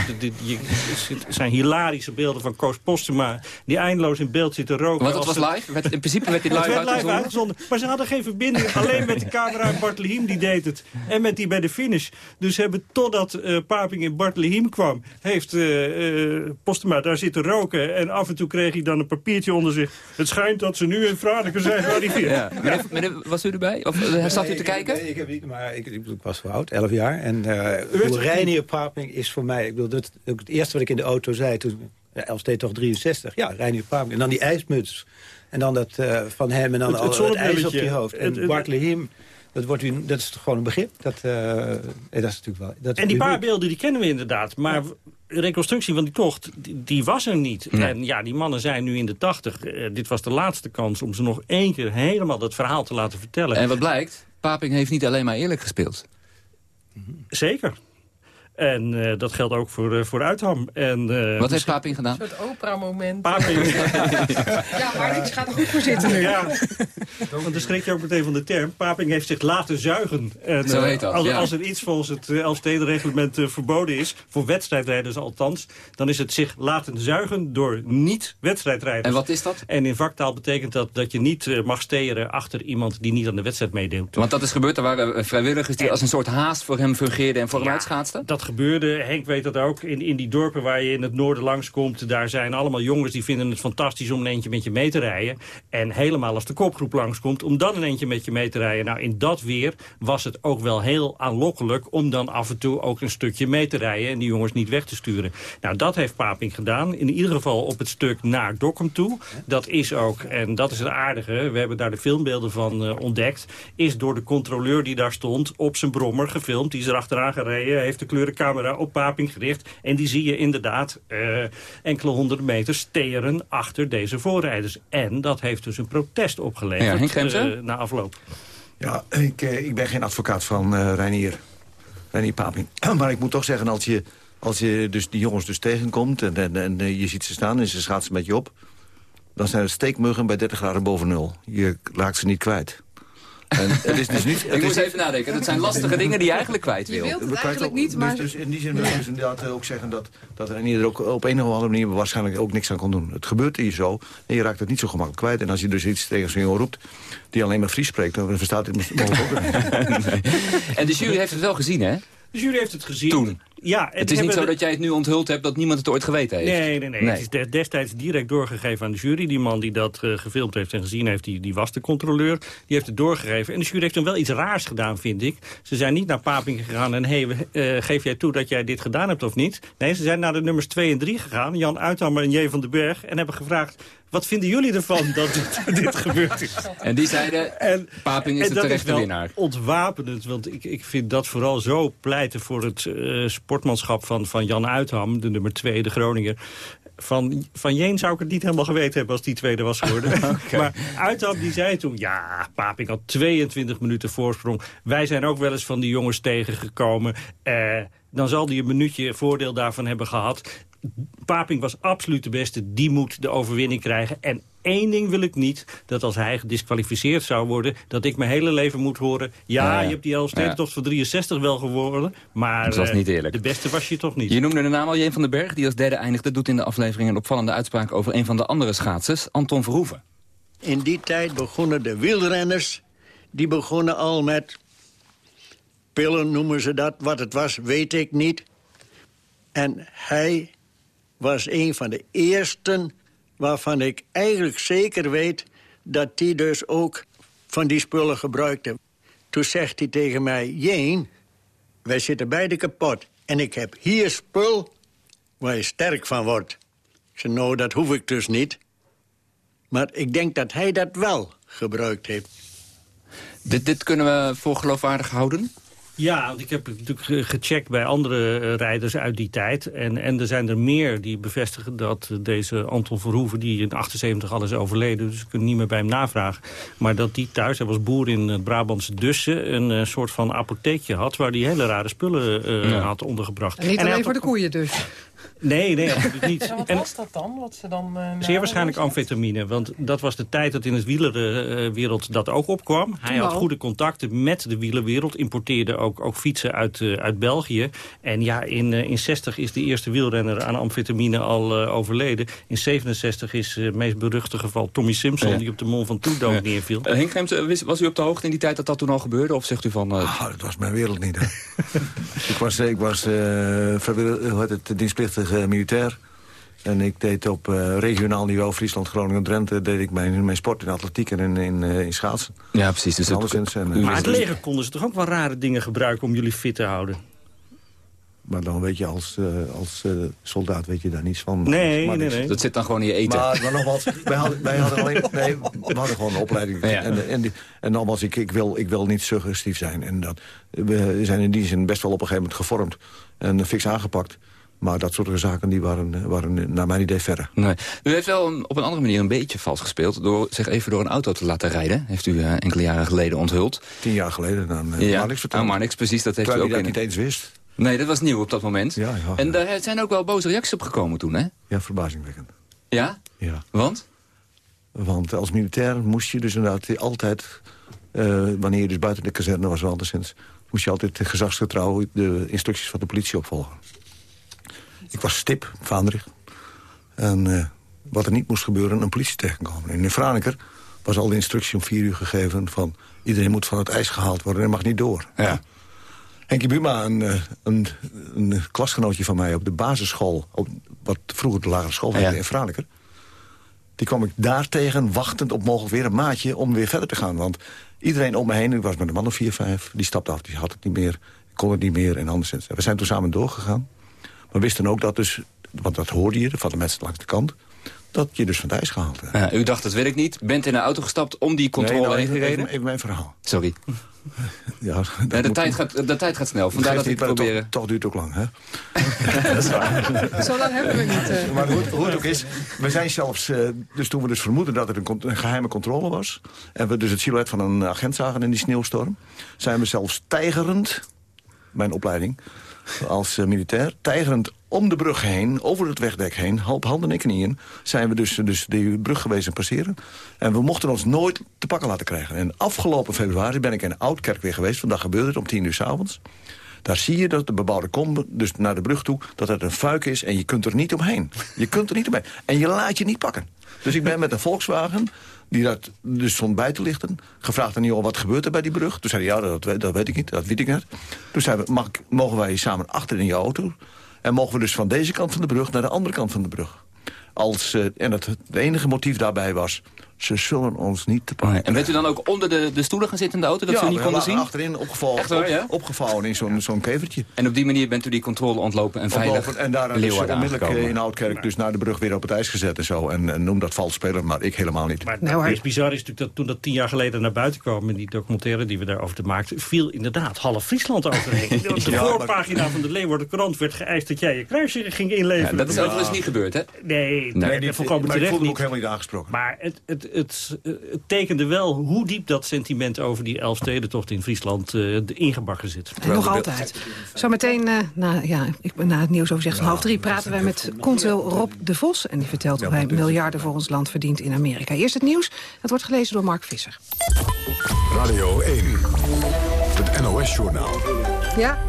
Er zijn hilarische beelden van Koos Postuma die eindeloos in beeld zit te roken. Want het was ze- live? Werd- in principe werd dit het live werd live uitgezonden? Maar ze hadden geen verbinding. Alleen met de camera en Bartelheim die deed het. En met die bij de finish. Dus ze hebben totdat eh Paping in Bartelheim kwam... heeft eh eh, Postema daar zitten roken. En af en toe kreeg hij dan een papiertje onder zich. Het schijnt dat ze nu in Franeker zijn gearriveerd. Ja. Meneer, meneer, was u erbij? Of uh, zat u te kijken? Nee, ik, heb niet, maar ik, ik, ik was wel oud, 11 jaar. En uh, werd- Reinier Paping is voor mij... Ik bedoel, dat, ook het eerste wat ik in de auto zei toen... Ja, Elfsteed toch 63. Ja, Reinier Paping. En dan die ijsmuts. En dan dat uh, van hem en dan Het- al het ijs op je hoofd. En Het- het- Bart Lehim, Dat, wordt u, dat is toch gewoon een begrip. Dat, eh, dat is natuurlijk wel, dat En die paar beelden die kennen we inderdaad. Maar reconstructie van die tocht, die, die was er niet. En ja, die mannen zijn nu in de tachtig. Eh, dit was de laatste kans om ze nog één keer helemaal dat verhaal te laten vertellen. En wat blijkt? Paping heeft niet alleen maar eerlijk gespeeld. Zeker. En eh, dat geldt ook voor, eh, voor Uitham. En, eh, Wat heeft Paping gedaan? Een soort Oprah-moment. Paping. ja, maar ik ga er goed voor zitten nu. Ja, want dan schrik je ook meteen van de term. Paping heeft zich laten zuigen. En, Zo heet dat, als, ja. als er iets volgens het uh, Elfstedenreglement verboden is... voor wedstrijdrijders althans... dan is het zich laten zuigen door niet-wedstrijdrijders. En wat is dat? En in vaktaal betekent dat dat je niet mag steren... achter iemand die niet aan de wedstrijd meedeelt. Want dat is gebeurd, er waren vrijwilligers die als een soort haast voor hem fungeerden en voor hem Ja, uitschaatsten? Dat gebeurde, Henk weet dat ook, in, in die dorpen waar je in het noorden langskomt. Daar zijn allemaal jongens die vinden het fantastisch om een eentje met je mee te rijden. En helemaal als de kopgroep langskomt, om dan een eentje met je mee te rijden. Nou, in dat weer was het ook wel heel aanlokkelijk om dan af en toe ook een stukje mee te rijden. En die jongens niet weg te sturen. Nou, dat heeft Paping gedaan. In ieder geval op het stuk naar Dokkum toe. Dat is ook, en dat is het aardige, we hebben daar de filmbeelden van eh, ontdekt. Is door de controleur die daar stond op zijn brommer gefilmd. Die is erachteraan gereden, heeft de op Paping gericht. En die zie je inderdaad eh, enkele honderden meter steren achter deze voorrijders. En dat heeft dus een protest opgeleverd Ja, eh, na afloop. Ja, ik, eh, ik ben geen advocaat van eh Reinier. Reinier Paping. Maar ik moet toch zeggen, als je, als je dus die jongens dus tegenkomt... en, en, en je ziet ze staan en ze schaatsen met je op... dan zijn het steekmuggen bij 30 graden boven nul. Je raakt ze niet kwijt. En het is dus niet... het Ik niet- even nadenken. Dat zijn lastige dingen die je eigenlijk kwijt wil. wilt het We kwijt eigenlijk ook- niet, maar... Dus, dus in die zin wil ik dus inderdaad ook zeggen dat, dat er ook op een of andere manier waarschijnlijk ook niks aan kon doen. Het gebeurt hier zo en je raakt het niet zo gemakkelijk kwijt. En als je dus iets tegen zo'n jongen roept die alleen maar Fries spreekt, dan verstaat hij het mogelijk ook niet. En de jury heeft het wel gezien, hè? De jury heeft het gezien. Toen. Ja, Het is niet zo dat jij het nu onthuld hebt dat niemand het ooit geweten heeft. Nee, nee, nee. Het is de- destijds direct doorgegeven aan de jury. Die man die dat eh, gefilmd heeft en gezien heeft, die, die was de controleur. Die heeft het doorgegeven. En de jury heeft toen wel iets raars gedaan, vind ik. Ze zijn niet naar Paping gegaan en... hey, eh, geef jij toe dat jij dit gedaan hebt of niet? Nee, ze zijn naar de nummers 2 en 3 gegaan. Jan Uithammer en J. van den Berg. En hebben gevraagd... Wat vinden jullie ervan dat dit, dit gebeurd is? En die zeiden, Paping is en de dat terechte wel winnaar. ontwapenend, want ik, ik vind dat vooral zo pleiten voor het eh, sportmanschap van, van Jan Uitham, de nummer 2, de Groninger. Van, van Jeen zou ik het niet helemaal geweten hebben als die tweede was geworden. Maar Uitham die zei toen, ja, Paping had 22 minuten voorsprong. Wij zijn ook wel eens van die jongens tegengekomen. Eh, dan zal hij een minuutje voordeel daarvan hebben gehad. Paping was absoluut de beste. Die moet de overwinning krijgen. En één ding wil ik niet. Dat als hij gedisqualificeerd zou worden... dat ik mijn hele leven moet horen... ja, Ja, ja. je hebt die Elfstedentocht van 63 wel geworden... maar Dat was eh, niet eerlijk. de beste was je toch niet. Je noemde de naam al, Jeen van den Berg, die als derde eindigde... doet in de aflevering een opvallende uitspraak over een van de andere schaatsers, Anton Verhoeven. In die tijd begonnen de wielrenners... die begonnen al met... pillen noemen ze dat. Wat het was, weet ik niet. En hij was een van de eersten... waarvan ik eigenlijk zeker weet... dat die dus ook van die spullen gebruikte. Toen zegt hij tegen mij... Jeen, wij zitten beide kapot. En ik heb hier spul waar je sterk van wordt. Ik zei, nou, dat hoef ik dus niet. Maar ik denk dat hij dat wel gebruikt heeft. Dit, dit kunnen we voor geloofwaardig houden? Ja, want ik heb het natuurlijk ge- gecheckt bij andere eh, rijders uit die tijd. En, en er zijn er meer die bevestigen dat deze Anton Verhoeven... die in 78 al is overleden, dus ik kan niet meer bij hem navragen... maar dat die thuis, hij was boer in het Brabantse Dussen... een eh, soort van apotheekje had waar hij hele rare spullen eh, Ja. had ondergebracht. En niet alleen voor de koeien dus. Nee, nee, absoluut niet. Ja, wat En- was dat dan? Wat ze dan, eh, Zeer waarschijnlijk amfetamine, want dat was de tijd dat in het wielerwereld dat ook opkwam. Hij had al. goede contacten met de wielerwereld, importeerde ook, ook fietsen uit, eh, uit België. En ja, in, eh, in 60 is de eerste wielrenner aan amfetamine al eh, overleden. In 67 is eh, het meest beruchte geval Tommy Simpson, Ja. die op de Mont Ventoux dood neerviel. Uh, Henk was u op de hoogte in die tijd dat dat toen al gebeurde? Of zegt u van... Ah, dat was mijn wereld niet, hè. ik was, ik was eh, vrijwillig- hoe heet het, dienstplichtig militair. En ik deed op eh, regionaal niveau, Friesland, Groningen, Drenthe... deed ik mijn, mijn sport in atletiek en in, in, eh, in schaatsen. Ja, precies. Dus en, eh, Maar het leger konden ze toch ook wel rare dingen gebruiken om jullie fit te houden? Maar dan weet je als, eh, als eh, soldaat weet je daar niets van. Nee, Maar nee, niks. nee. Dat zit dan gewoon in je eten. Maar, maar nogmaals, wij hadden, wij hadden alleen, nee, we hadden gewoon een opleiding. Ja. En, en, die- en nogmaals, ik, ik, wil, ik wil niet suggestief zijn. En dat, we zijn in die zin best wel op een gegeven moment gevormd. En eh, fix aangepakt. Maar dat soort zaken die waren, eh, waren naar mijn idee verder. Nee. U heeft wel een- op een andere manier een beetje vals gespeeld... door zich even door een auto te laten rijden. Heeft u eh, enkele jaren geleden onthuld. Tien jaar geleden dan uh, Ja, Marnix verteld. aan Marnix, precies. Dat heeft u Terwijl ook hij dat in... niet eens wist. Nee, dat was nieuw op dat moment. Ja, ja. En daar zijn ook wel boze reacties op gekomen toen, hè? Ja, verbazingwekkend. Ja? Ja. Want? Want als militair moest je dus inderdaad altijd... eh, wanneer je dus buiten de kazerne was, wel anderszins... moest je altijd gezagsgetrouw de instructies van de politie opvolgen. Ik was stip, Vaandrig. En eh, wat er niet moest gebeuren, een politie tegenkomen. En in Franeker was al de instructie om vier uur gegeven... van iedereen moet van het ijs gehaald worden en mag niet door. Ja. Henkie Buma, een, eh, een, een klasgenootje van mij op de basisschool... Op, wat vroeger de lagere school Ja. in Franeker... die kwam ik daar tegen, wachtend op mogelijk weer een maatje... om weer verder te gaan. Want iedereen om me heen, ik was met een man of vier, vijf... die stapte af, die had het niet meer, kon het niet meer en anderszins. En we zijn toen samen doorgegaan. Maar we wisten ook dat dus, want dat hoorde je van de mensen langs de kant... dat je dus van het ijs gehaald werd. Ja, u dacht, dat weet ik niet. Bent in een auto gestapt om die controle Nee, nou, heen even, gereden? even, even mijn verhaal. Sorry. Ja, Ja, dat de, tijd gaat, de tijd gaat snel. Vandaar dat ik probeer... Toch, toch duurt het ook lang, hè? Zo lang hebben we niet. eh. Maar hoe, hoe het ook is, we zijn zelfs, eh, dus toen we dus vermoeden dat het een geheime controle was... en we dus het silhouet van een agent zagen in die sneeuwstorm... zijn we zelfs tijgerend, mijn opleiding, als eh, militair... tijgerend om de brug heen, over het wegdek heen, halp handen en knieën... zijn we dus, dus die brug geweest passeren. En we mochten ons nooit te pakken laten krijgen. En afgelopen februari ben ik in Oudkerk weer geweest. Vandaag gebeurde het om tien uur s'avonds. Daar zie je dat de bebouwde kom, dus naar de brug toe... dat het een fuik is en je kunt er niet omheen. Je kunt er niet omheen. En je laat je niet pakken. Dus ik ben met een Volkswagen, die dat dus stond bij te lichten... gevraagd aan die jongen, wat gebeurt er bij die brug? Toen zei hij, ja, dat, weet- dat weet ik niet, dat weet ik net. Toen zeiden we, mogen wij samen achter in je auto... en mogen we dus van deze kant van de brug naar de andere kant van de brug. Als, eh, en het, het enige motief daarbij was... ze zullen ons niet te pakken En bent u dan ook onder de, de stoelen gaan zitten in de auto, dat ze u niet we konden zien? achterin opgevouwen, Echt waar, ja? op- opgevouwen in zo'n zo'n kevertje. En op die manier bent u die controle ontlopen en veilig Ontlopen en daar dus Leeuwarden onmiddellijk eh, aangekomen. in Oudkerk dus naar de brug weer op het ijs gezet en zo. En, en noem dat vals spelen, maar ik helemaal niet. Maar Nou, het hij- meest bizar is natuurlijk dat toen dat tien jaar geleden naar buiten kwam... in die documentaire die we daarover te maakten... viel inderdaad half Friesland overheen. Op de Ja, voorpagina van de Leeuwarden krant werd geëist... dat jij je kruisje ging inleveren. Ja, dat is overigens niet gebeurd, hè? Nee, Nee, nee, volkomen maar ik voelde me ook helemaal niet aangesproken. Maar het, het, het, eh, het tekende wel hoe diep dat sentiment over die Elfstedentocht in Friesland eh, ingebakken zit. En nog altijd. Zometeen, eh na, ja, ik, ben na het nieuwsoverzicht van half drie... praten wij met consul Rob de Vos. En die vertelt hoe hij miljarden voor ons land verdient in Amerika. Eerst het nieuws. Dat wordt gelezen door Mark Visser. Radio 1. Het NOS-journaal. Ja,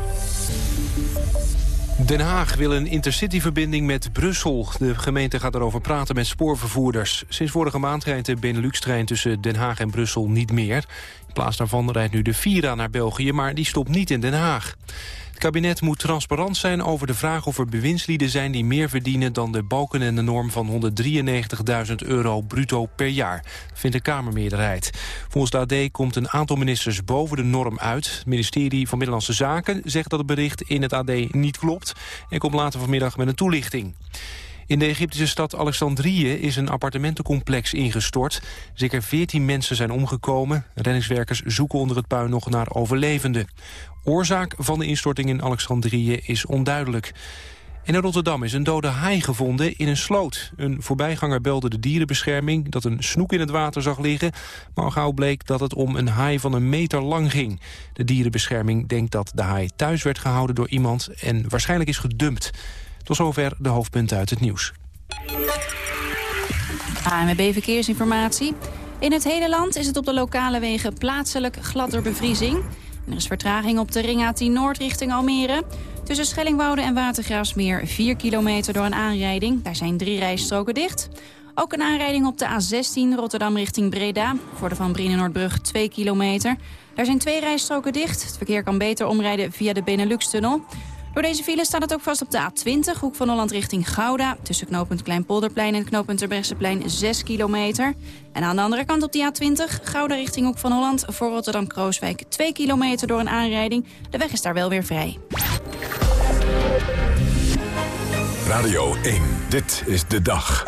Den Haag wil een intercityverbinding met Brussel. De gemeente gaat erover praten met spoorvervoerders. Sinds vorige maand rijdt de Benelux-trein tussen Den Haag en Brussel niet meer. In plaats daarvan rijdt nu de Vira naar België, maar die stopt niet in Den Haag. Kabinet moet transparant zijn over de vraag of er bewindslieden zijn... die meer verdienen dan de balken en de norm van 193.000 euro bruto per jaar. Vindt de Kamermeerderheid. Volgens de AD komt een aantal ministers boven de norm uit. Het ministerie van Middellandse Zaken zegt dat het bericht in het AD niet klopt... en komt later vanmiddag met een toelichting. In de Egyptische stad Alexandrië is een appartementencomplex ingestort. Zeker 14 mensen zijn omgekomen. Reddingswerkers zoeken onder het puin nog naar overlevenden. Oorzaak van de instorting in Alexandrië is onduidelijk. En in Rotterdam is een dode haai gevonden in een sloot. Een voorbijganger belde de dierenbescherming dat een snoek in het water zag liggen... maar al gauw bleek dat het om een haai van een meter lang ging. De dierenbescherming denkt dat de haai thuis werd gehouden door iemand... en waarschijnlijk is gedumpt. Tot zover de hoofdpunten uit het nieuws. ANWB Verkeersinformatie. In het hele land is het op de lokale wegen plaatselijk glad door Er is vertraging op de ring A10 Noord richting Almere. Tussen Schellingwoude en Watergraafsmeer 4 kilometer door een aanrijding. Daar zijn drie rijstroken dicht. Ook een aanrijding op de A16 Rotterdam richting Breda. Voor de Van Brienenoordbrug 2 kilometer. Daar zijn twee rijstroken dicht. Het verkeer kan beter omrijden via de Benelux-tunnel. Door deze file staat het ook vast op de A20, hoek van Holland richting Gouda. Tussen knooppunt Kleinpolderplein en knooppunt Terbrechtseplein 6 kilometer. En aan de andere kant op de A20, Gouda richting hoek van Holland... voor Rotterdam-Krooswijk 2 kilometer door een aanrijding. De weg is daar wel weer vrij. Radio 1, dit is de dag.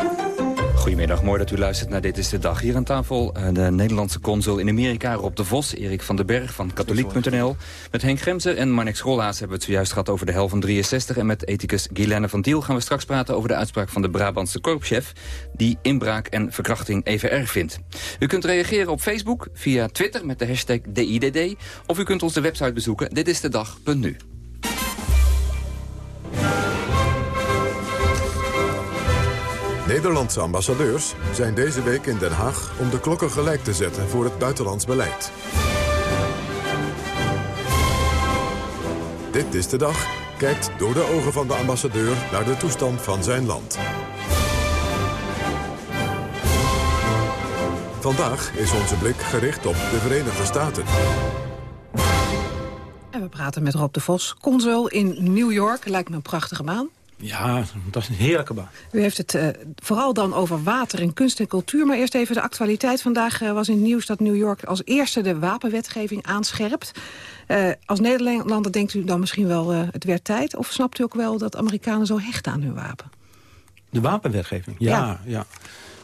Goedemiddag, mooi dat u luistert naar Dit is de Dag. Hier aan tafel eh, de Nederlandse consul in Amerika, Rob de Vos... Erik van den Berg van katholiek.nl. Met Henk Gremser en Marnix Rollaas hebben we het zojuist gehad over de hel van 63. En met ethicus Guilaine van Diel gaan we straks praten over de uitspraak van de Brabantse korpschef... die inbraak en verkrachting even erg vindt. U kunt reageren op Facebook, via Twitter met de hashtag DIDD... of u kunt onze website bezoeken, ditistedag.nu. Nederlandse ambassadeurs zijn deze week in Den Haag om de klokken gelijk te zetten voor het buitenlands beleid. Dit is de dag kijkt door de ogen van de ambassadeur naar de toestand van zijn land. Vandaag is onze blik gericht op de Verenigde Staten. En we praten met Rob de Vos, consul in New York. Lijkt me een prachtige baan. Ja, dat is een heerlijke baan. U heeft het uh, vooral dan over water en kunst en cultuur. Maar eerst even de actualiteit. Vandaag uh, was in het nieuws dat New York als eerste de wapenwetgeving aanscherpt. Uh, als Nederlander denkt u dan misschien wel het werd tijd? Of snapt u ook wel dat Amerikanen zo hechten aan hun wapen? De wapenwetgeving? Ja, ja. ja.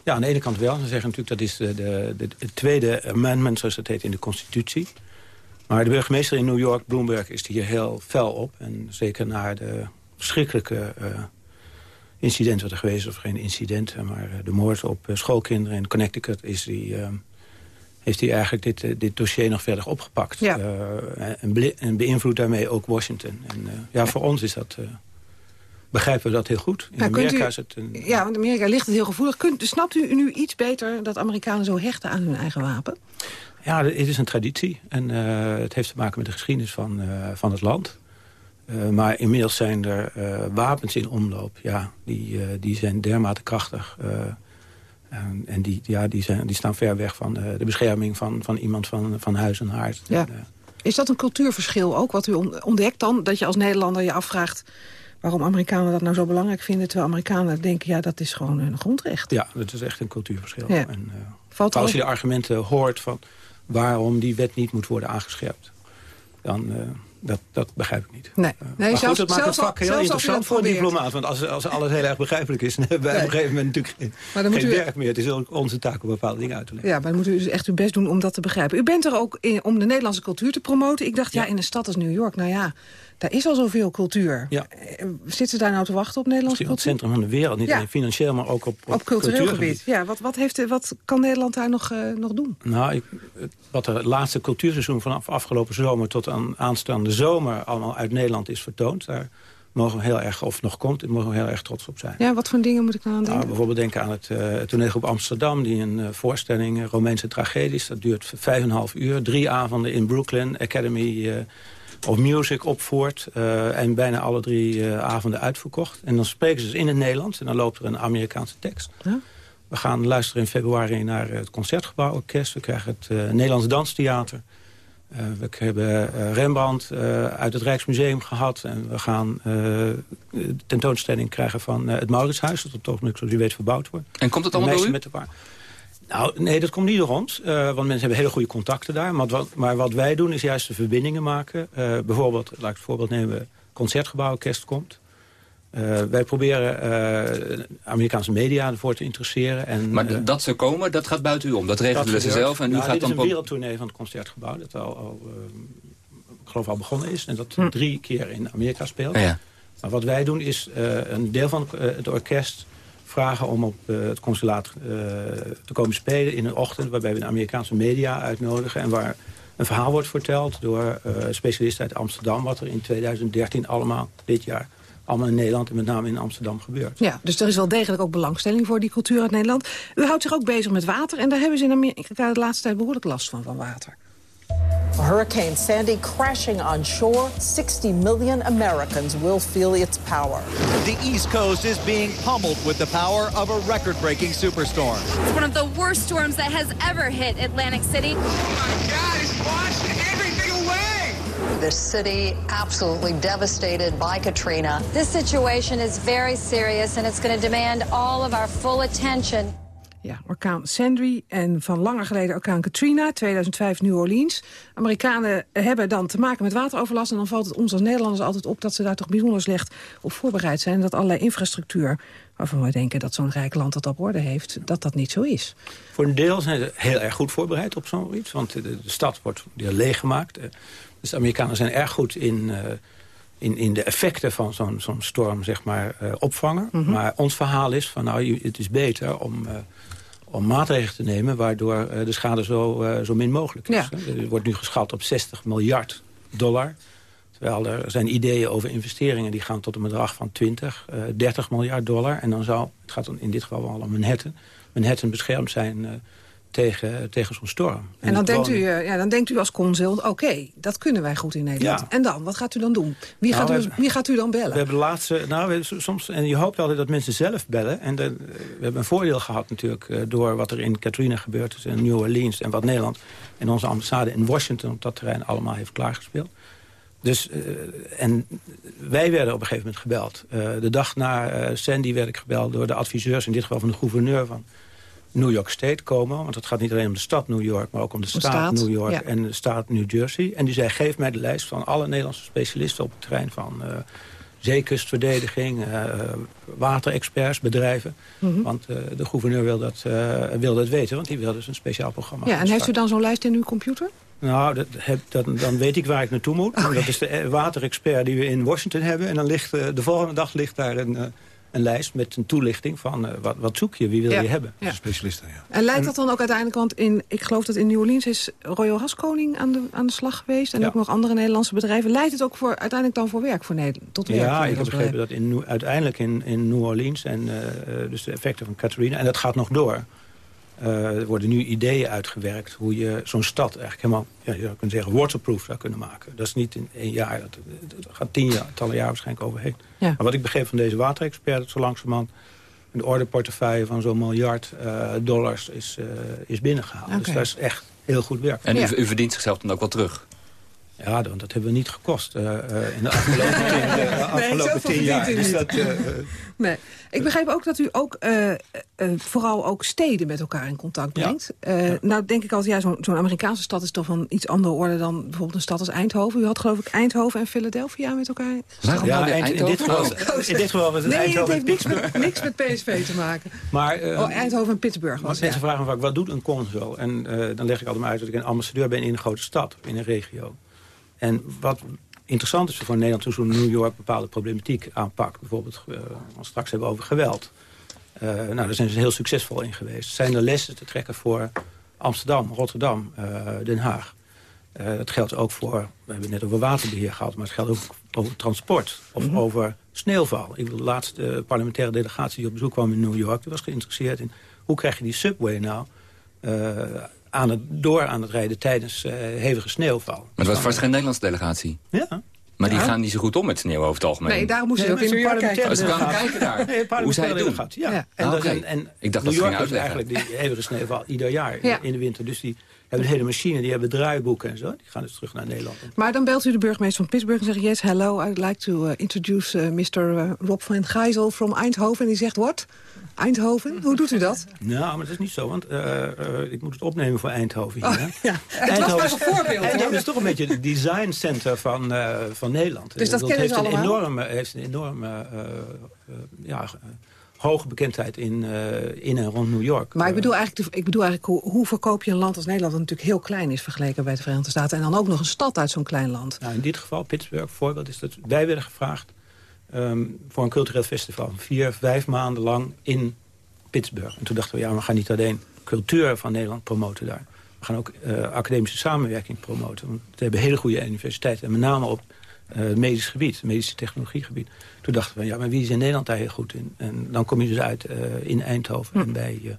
ja aan de ene kant wel. Ze zeggen natuurlijk dat is de, de, de, de tweede amendment, zoals dat heet, in de constitutie. Maar de burgemeester in New York, Bloomberg, is hier heel fel op. En zeker naar de verschrikkelijke uh, incident wat er geweest is. Of geen incident, maar uh, de moord op schoolkinderen in Connecticut... Is die, heeft hij eigenlijk dit, dit dossier nog verder opgepakt. Ja. en, en beïnvloedt daarmee ook Washington. En ja, voor ons is dat... Begrijpen we dat heel goed. In Amerika u, is het een... Ja, want Amerika ligt het heel gevoelig. Kunt, snapt u nu iets beter dat Amerikanen zo hechten aan hun eigen wapen? Ja, het is een traditie. En het heeft te maken met de geschiedenis van, van het land. Uh, maar inmiddels zijn er uh, wapens in omloop. Ja, die, uh, die zijn dermate krachtig. En, en, die, ja, die, zijn, die staan ver weg van de bescherming van, van iemand van, van huis en haard. Ja. En, Is dat een cultuurverschil ook, wat u ontdekt dan? Dat je als Nederlander je afvraagt waarom Amerikanen dat nou zo belangrijk vinden... terwijl Amerikanen denken, ja, dat is gewoon een grondrecht. Ja, dat is echt een cultuurverschil. Ja. En, Valt als je de argumenten hoort van waarom die wet niet moet worden aangescherpt... dan dat, dat begrijp ik niet. Nee. Nee maar zelfs, goed, dat maakt het vak al- heel interessant voor een diplomaat. Want als, als alles heel erg begrijpelijk is... dan hebben wij Nee. op een gegeven moment natuurlijk Maar dan geen, geen u- werk meer. Het is ook onze taak om bepaalde dingen uit te leggen. Ja, maar dan moet u dus echt uw best doen om dat te begrijpen. U bent er ook in, om de Nederlandse cultuur te promoten. Ik dacht, ja, in een stad als New York, nou ja, daar is al zoveel cultuur. Ja. Eh, Zitten ze daar nou te wachten op Nederlandse Misschien wel het cultuur? centrum van de wereld. Niet Ja. alleen financieel, maar ook op, op, Op cultureel gebied. Ja, wat, wat, heeft, wat kan Nederland daar nog, eh, nog doen? Nou, ik, wat het laatste cultuurseizoen vanaf afgelopen zomer... tot aan aanstaande zomer allemaal uit Nederland is vertoond... daar mogen we heel erg, of nog komt, daar mogen we heel erg trots op zijn. Ja, wat voor dingen moet ik nou aan Nou, denken? bijvoorbeeld denken aan het uh, toneelgroep Amsterdam... die een eh, voorstelling, eh, Romeinse tragedies... dat duurt vijf en een half uur. Drie avonden in Brooklyn, Academy eh, of Music opvoert. eh, en bijna alle drie eh, avonden uitverkocht. En dan spreken ze dus in het Nederlands. En dan loopt er een Amerikaanse tekst. Ja. We gaan luisteren in februari naar het Concertgebouworkest. We krijgen het eh, Nederlands Danstheater. Eh, we hebben Rembrandt eh, uit het Rijksmuseum gehad. En we gaan eh, tentoonstelling krijgen van het Mauritshuis... dat op het ogenblik, zoals u weet, verbouwd wordt. En komt het allemaal door u? met de paar. Nou, nee, dat komt niet door ons. eh, want mensen hebben hele goede contacten daar. Maar wat, maar wat wij doen is juist de verbindingen maken. Eh, bijvoorbeeld, laat ik het voorbeeld nemen... Concertgebouworkest komt. Eh, wij proberen eh, Amerikaanse media ervoor te interesseren. En, Maar dat ze komen, dat gaat buiten u om. Dat regelen ze zelf en u Ja, gaat dit dan... is een wereldtournee van het Concertgebouw. Dat al, al ik geloof al begonnen is. En dat Hm. drie keer in Amerika speelt. Ja. Maar wat wij doen is eh, een deel van het orkest vragen om op eh, het consulaat eh, te komen spelen in een ochtend... waarbij we de Amerikaanse media uitnodigen... en waar een verhaal wordt verteld door eh, specialisten uit Amsterdam... wat er in 2013 allemaal, dit jaar, allemaal in Nederland... en met name in Amsterdam gebeurt. Ja, dus er is wel degelijk ook belangstelling voor die cultuur uit Nederland. U houdt zich ook bezig met water en daar hebben ze in Amerika de laatste tijd behoorlijk last van, van water. Hurricane Sandy crashing on shore, 60 million Americans will feel its power. The East Coast is being pummeled with the power of a record breaking superstorm. It's one of the worst storms that has ever hit Atlantic City. Oh my God, it's washed everything away! The city absolutely devastated by Katrina. This situation is very serious and it's going to demand all of our full attention. Ja, orkaan Sandy en van langer geleden orkaan Katrina, 2005 New Orleans. Amerikanen hebben dan te maken met wateroverlast... en dan valt het ons als Nederlanders altijd op dat ze daar toch bijzonder slecht op voorbereid zijn. En dat allerlei infrastructuur, waarvan wij denken dat zo'n rijk land dat op orde heeft... dat dat niet zo is. Voor een deel zijn ze heel erg goed voorbereid op zo'n iets. Want de, stad wordt leeggemaakt. Eh, Dus de Amerikanen zijn erg goed in, eh, in, in de effecten van zo'n zo'n storm zeg maar, eh, opvangen. Maar ons verhaal is van nou, het is beter om, eh, om maatregelen te nemen... waardoor eh, de schade zo, zo min mogelijk is. Er wordt nu geschat op 60 miljard dollar. Terwijl er zijn ideeën over investeringen die gaan tot een bedrag van 20, eh 30 miljard dollar. En dan zou, het gaat dan in dit geval wel om Manhattan... Manhattan beschermd zijn tegen, tegen zo'n storm. En, dan, de denkt u, eh, ja, dan denkt u als consult, oké, dat kunnen wij goed in Nederland. Ja. En dan, wat gaat u dan doen? Wie, Nou, gaat, u, hebben- wie gaat u dan bellen? We hebben de laatste, nou, we soms, en je hoopt altijd dat mensen zelf bellen. En de, we hebben een voordeel gehad natuurlijk eh, door wat er in Katrina gebeurd is in New Orleans en wat Nederland en onze ambassade in Washington op dat terrein allemaal heeft klaargespeeld. Dus, eh, en wij werden op een gegeven moment gebeld. De dag na Sandy werd ik gebeld door de adviseurs, in dit geval van de gouverneur van New York State komen. Want het gaat niet alleen om de stad New York, maar ook om de staat, staat, New York ja. en de staat New Jersey. En die zei, geef mij de lijst van alle Nederlandse specialisten op het terrein van... eh, zeekustverdediging, eh, waterexperts, bedrijven. Mhm. Want eh, de gouverneur wil dat, wil dat weten, want die wil dus een speciaal programma. Ja, en heeft u dan zo'n lijst in uw computer? Nou, dat, heb, dat, dan weet ik waar ik naartoe moet. Dat is de waterexpert die we in Washington hebben. En dan ligt de volgende dag ligt daar een, een lijst met een toelichting van eh, wat, wat zoek je, wie wil Ja, je hebben. ja. Specialisten, ja. En leidt dat dan ook uiteindelijk, want in, ik geloof dat in New Orleans is Royal Haskoning aan de, aan de slag geweest. En Ja. ook nog andere Nederlandse bedrijven. Leidt het ook voor, uiteindelijk dan voor werk voor Nederland? Tot werk voor Ja, ik heb begrepen dat in, New- uiteindelijk in, in New Orleans... en eh, eh, dus de effecten van Katrina, en dat gaat nog door... eh, er worden nu ideeën uitgewerkt hoe je zo'n stad eigenlijk helemaal... Ja, je zou kunnen zeggen waterproof zou kunnen maken. Dat is niet in één jaar, dat, dat gaat tien jaar, tallen jaar waarschijnlijk overheen. Ja. Maar wat ik begreep van deze waterexpert... dat zo langzamerhand een orderportefeuille van zo'n miljard eh, dollars is, eh, is binnengehaald. Dus dat is echt heel goed werk. En u, u verdient zichzelf dan ook wel terug? Ja, dat, dat hebben we niet gekost eh, eh, in de afgelopen tien, de afgelopen zoveel tien jaar. Dus niet. dat, eh, eh, Nee. Ik begreep ook dat u ook eh, eh, vooral ook steden met elkaar in contact brengt. Eh, Nou denk ik altijd, ja, zo'n zo'n Amerikaanse stad is toch van iets andere orde dan bijvoorbeeld een stad als Eindhoven. U had geloof ik Eindhoven en Philadelphia met elkaar. Ja, Eind- in dit Eindhoven? geval- in dit geval was het nee, Eindhoven het heeft niks met, niks met PSV te maken. Maar, eh, oh, Eindhoven en Pittsburgh was mensen ja. vragen me vaak, wat doet een consul? En eh, dan leg ik altijd maar uit dat ik een ambassadeur ben in een grote stad, in een regio. En wat interessant is voor Nederland, toen zo'n New York bepaalde problematiek aanpakt. Bijvoorbeeld, eh, als we straks hebben over geweld. Eh, nou, daar zijn ze heel succesvol in geweest. Zijn er lessen te trekken voor Amsterdam, Rotterdam, eh, Den Haag? Dat geldt ook voor, we hebben het net over waterbeheer gehad... maar het geldt ook over transport of Mhm. over sneeuwval. Ik bedoel, de laatste parlementaire delegatie die op bezoek kwam in New York... die was geïnteresseerd in hoe krijg je die subway nou... aan het, door aan het rijden tijdens eh, hevige sneeuwval. Maar het was vast geen Nederlandse delegatie. Ja. Maar die Ja. gaan niet zo goed om met sneeuw over het algemeen. Nee, daarom moest je Nee, ook in ze parlementaire kijken. Oh, ze kijken daar. Nee, Hoe zij het doen. delegatie, ja. Ja. En, Ah, en, en Ik dacht New dat ze York uitleggen. eigenlijk die hevige sneeuwval ieder jaar in- Ja. in de winter. Dus die hebben een hele machine, die hebben draaiboeken en zo. Die gaan dus terug naar Nederland. Maar dan belt u de burgemeester van Pittsburgh en zegt... yes, hello, I'd like to uh, introduce uh, Mr. uh, Rob van Gijzel from Eindhoven. En die zegt, wat? Eindhoven? Hoe doet u dat? Nou, maar dat is niet zo, want eh, eh, ik moet het opnemen voor Eindhoven hier. Oh, ja. Maar een voorbeeld. Eindhoven is toch een beetje het design center van, eh, van Nederland. Dus dat kennen ze heeft een allemaal? enorme, heeft een enorme ja, hoge bekendheid in, eh, in en rond New York. Maar ik bedoel eigenlijk, ik bedoel eigenlijk hoe, hoe verkoop je een land als Nederland... dat natuurlijk heel klein is vergeleken bij de Verenigde Staten... en dan ook nog een stad uit zo'n klein land. Nou, in dit geval, Pittsburgh, voorbeeld is dat wij werden gevraagd ehm, voor een cultureel festival. Vier, vijf maanden lang in Pittsburgh. En toen dachten we, ja, we gaan niet alleen cultuur van Nederland promoten daar. We gaan ook eh, academische samenwerking promoten. Want we hebben hele goede universiteiten. En met name op eh, het medisch gebied, het medische technologiegebied. Toen dachten we, ja, maar wie is in Nederland daar heel goed in? En dan kom je dus uit eh, in Eindhoven en bij... eh,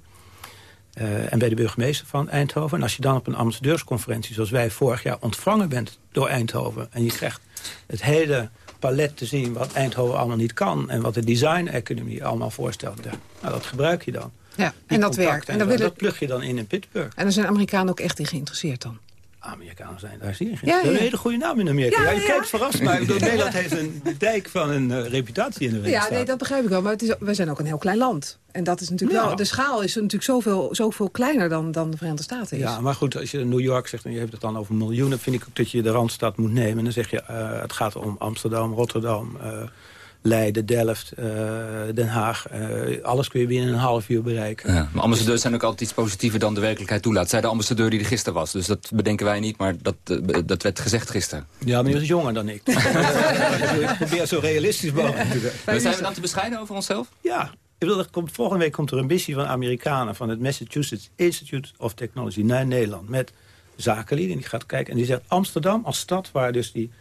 eh, en bij de burgemeester van Eindhoven. En als je dan op een ambassadeursconferentie zoals wij vorig jaar ontvangen bent door Eindhoven... en je krijgt het hele palet te zien wat Eindhoven allemaal niet kan... en wat de design-economie allemaal voorstelt. Nou, dat gebruik je dan. Ja, Die en dat werkt. En, willen, dat plug je dan in in Pittsburgh. en daar zijn Amerikanen ook echt in geïnteresseerd dan. Amerikanen zijn daar zeer Ja, ja, ja. een hele goede naam in Amerika. Ja, Ja, je ja. kijkt verrast, maar Nederland heeft een dijk van een eh, reputatie in de Ja, Verenigde nee, dat begrijp ik wel. Maar het is, we zijn ook een heel klein land. En dat is natuurlijk Ja. wel... De schaal is natuurlijk zoveel, zoveel kleiner dan, dan de Verenigde Staten is. Ja, maar goed, als je New York zegt en je hebt het dan over miljoenen... vind ik ook dat je de Randstad moet nemen. En dan zeg je, eh, het gaat om Amsterdam, Rotterdam, eh, Leiden, Delft, eh, Den Haag. Eh, alles kun je binnen een half uur bereiken. Ja, maar ambassadeurs zijn ook altijd iets positiever dan de werkelijkheid toelaat. Zij de ambassadeur die er gisteren was. Dus dat bedenken wij niet, maar dat, eh, dat werd gezegd gisteren. Ja, maar die was jonger dan ik. ik probeer zo realistisch mogelijk te zijn. Zijn we dan te bescheiden over onszelf? Ja. Ik komt, volgende week komt er een missie van Amerikanen... van het Massachusetts Institute of Technology naar Nederland... met zakenlieden. En die gaat kijken en die zegt Amsterdam als stad... waar dus die,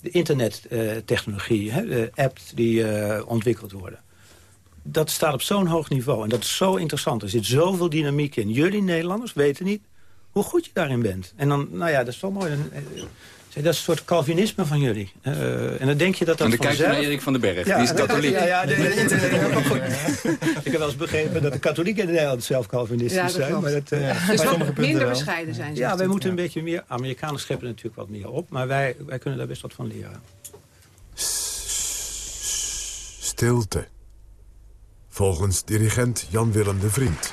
de internettechnologie, de apps die eh, ontwikkeld worden... dat staat op zo'n hoog niveau. En dat is zo interessant. Er zit zoveel dynamiek in. Jullie Nederlanders weten niet hoe goed je daarin bent. En dan, nou ja, dat is wel mooi. Dat is een soort Calvinisme van jullie. Eh, en dan denk je dat dat En dan kijk je naar Erik van den Berg. Ja, die is katholiek. Ja, ja, nee, maar goed. Ik heb wel eens begrepen dat de katholieken in Nederland zelf Calvinistisch zijn. klopt. Maar dat, bij wat sommige punten minder wel. bescheiden zijn, Ja, wij moeten Ja. een beetje meer... Amerikanen scheppen natuurlijk wat meer op. Maar wij, wij kunnen daar best wat van leren. Stilte. Volgens dirigent Jan-Willem de Vriend.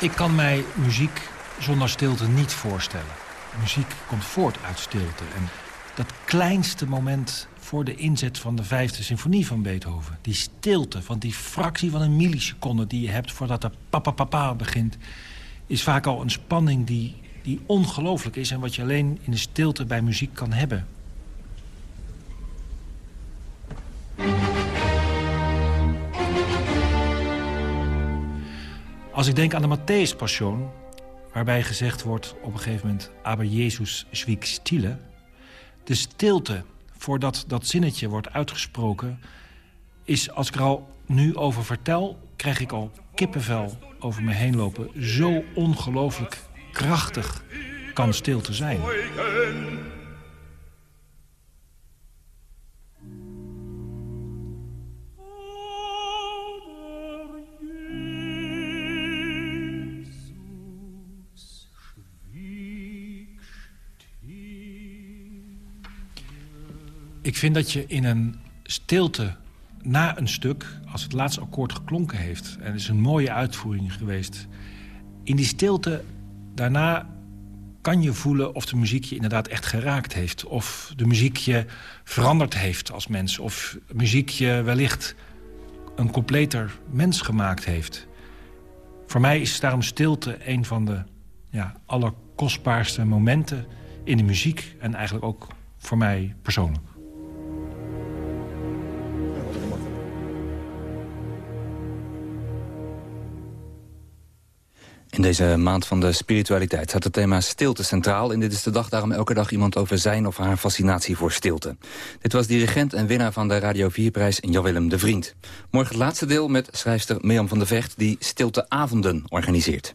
Ik kan mij muziek zonder stilte niet voorstellen. Muziek komt voort uit stilte. En dat kleinste moment voor de inzet van de vijfde symfonie van Beethoven... die stilte van die fractie van een milliseconde die je hebt... voordat de papa papa begint... is vaak al een spanning die, die ongelooflijk is... en wat je alleen in de stilte bij muziek kan hebben. Als ik denk aan de Matthäus-passion... waarbij gezegd wordt op een gegeven moment... aber Jezus schwieg stille. De stilte voordat dat zinnetje wordt uitgesproken... is, als ik er al nu over vertel... krijg ik al kippenvel over me heen lopen. Zo ongelooflijk krachtig kan stilte zijn. Ik vind dat je in een stilte na een stuk, als het laatste akkoord geklonken heeft... en het is een mooie uitvoering geweest... in die stilte daarna kan je voelen of de muziek je inderdaad echt geraakt heeft. Of de muziek je veranderd heeft als mens. Of muziek je wellicht een completer mens gemaakt heeft. Voor mij is daarom stilte een van de ja, allerkostbaarste momenten in de muziek. En eigenlijk ook voor mij persoonlijk. In deze maand van de spiritualiteit staat het thema stilte centraal. En dit is de dag daarom elke dag iemand over zijn of haar fascinatie voor stilte. Dit was dirigent en winnaar van de Radio 4-prijs Jan-Willem de Vriend. Morgen het laatste deel met schrijfster Mirjam van der Vecht... die stilteavonden organiseert.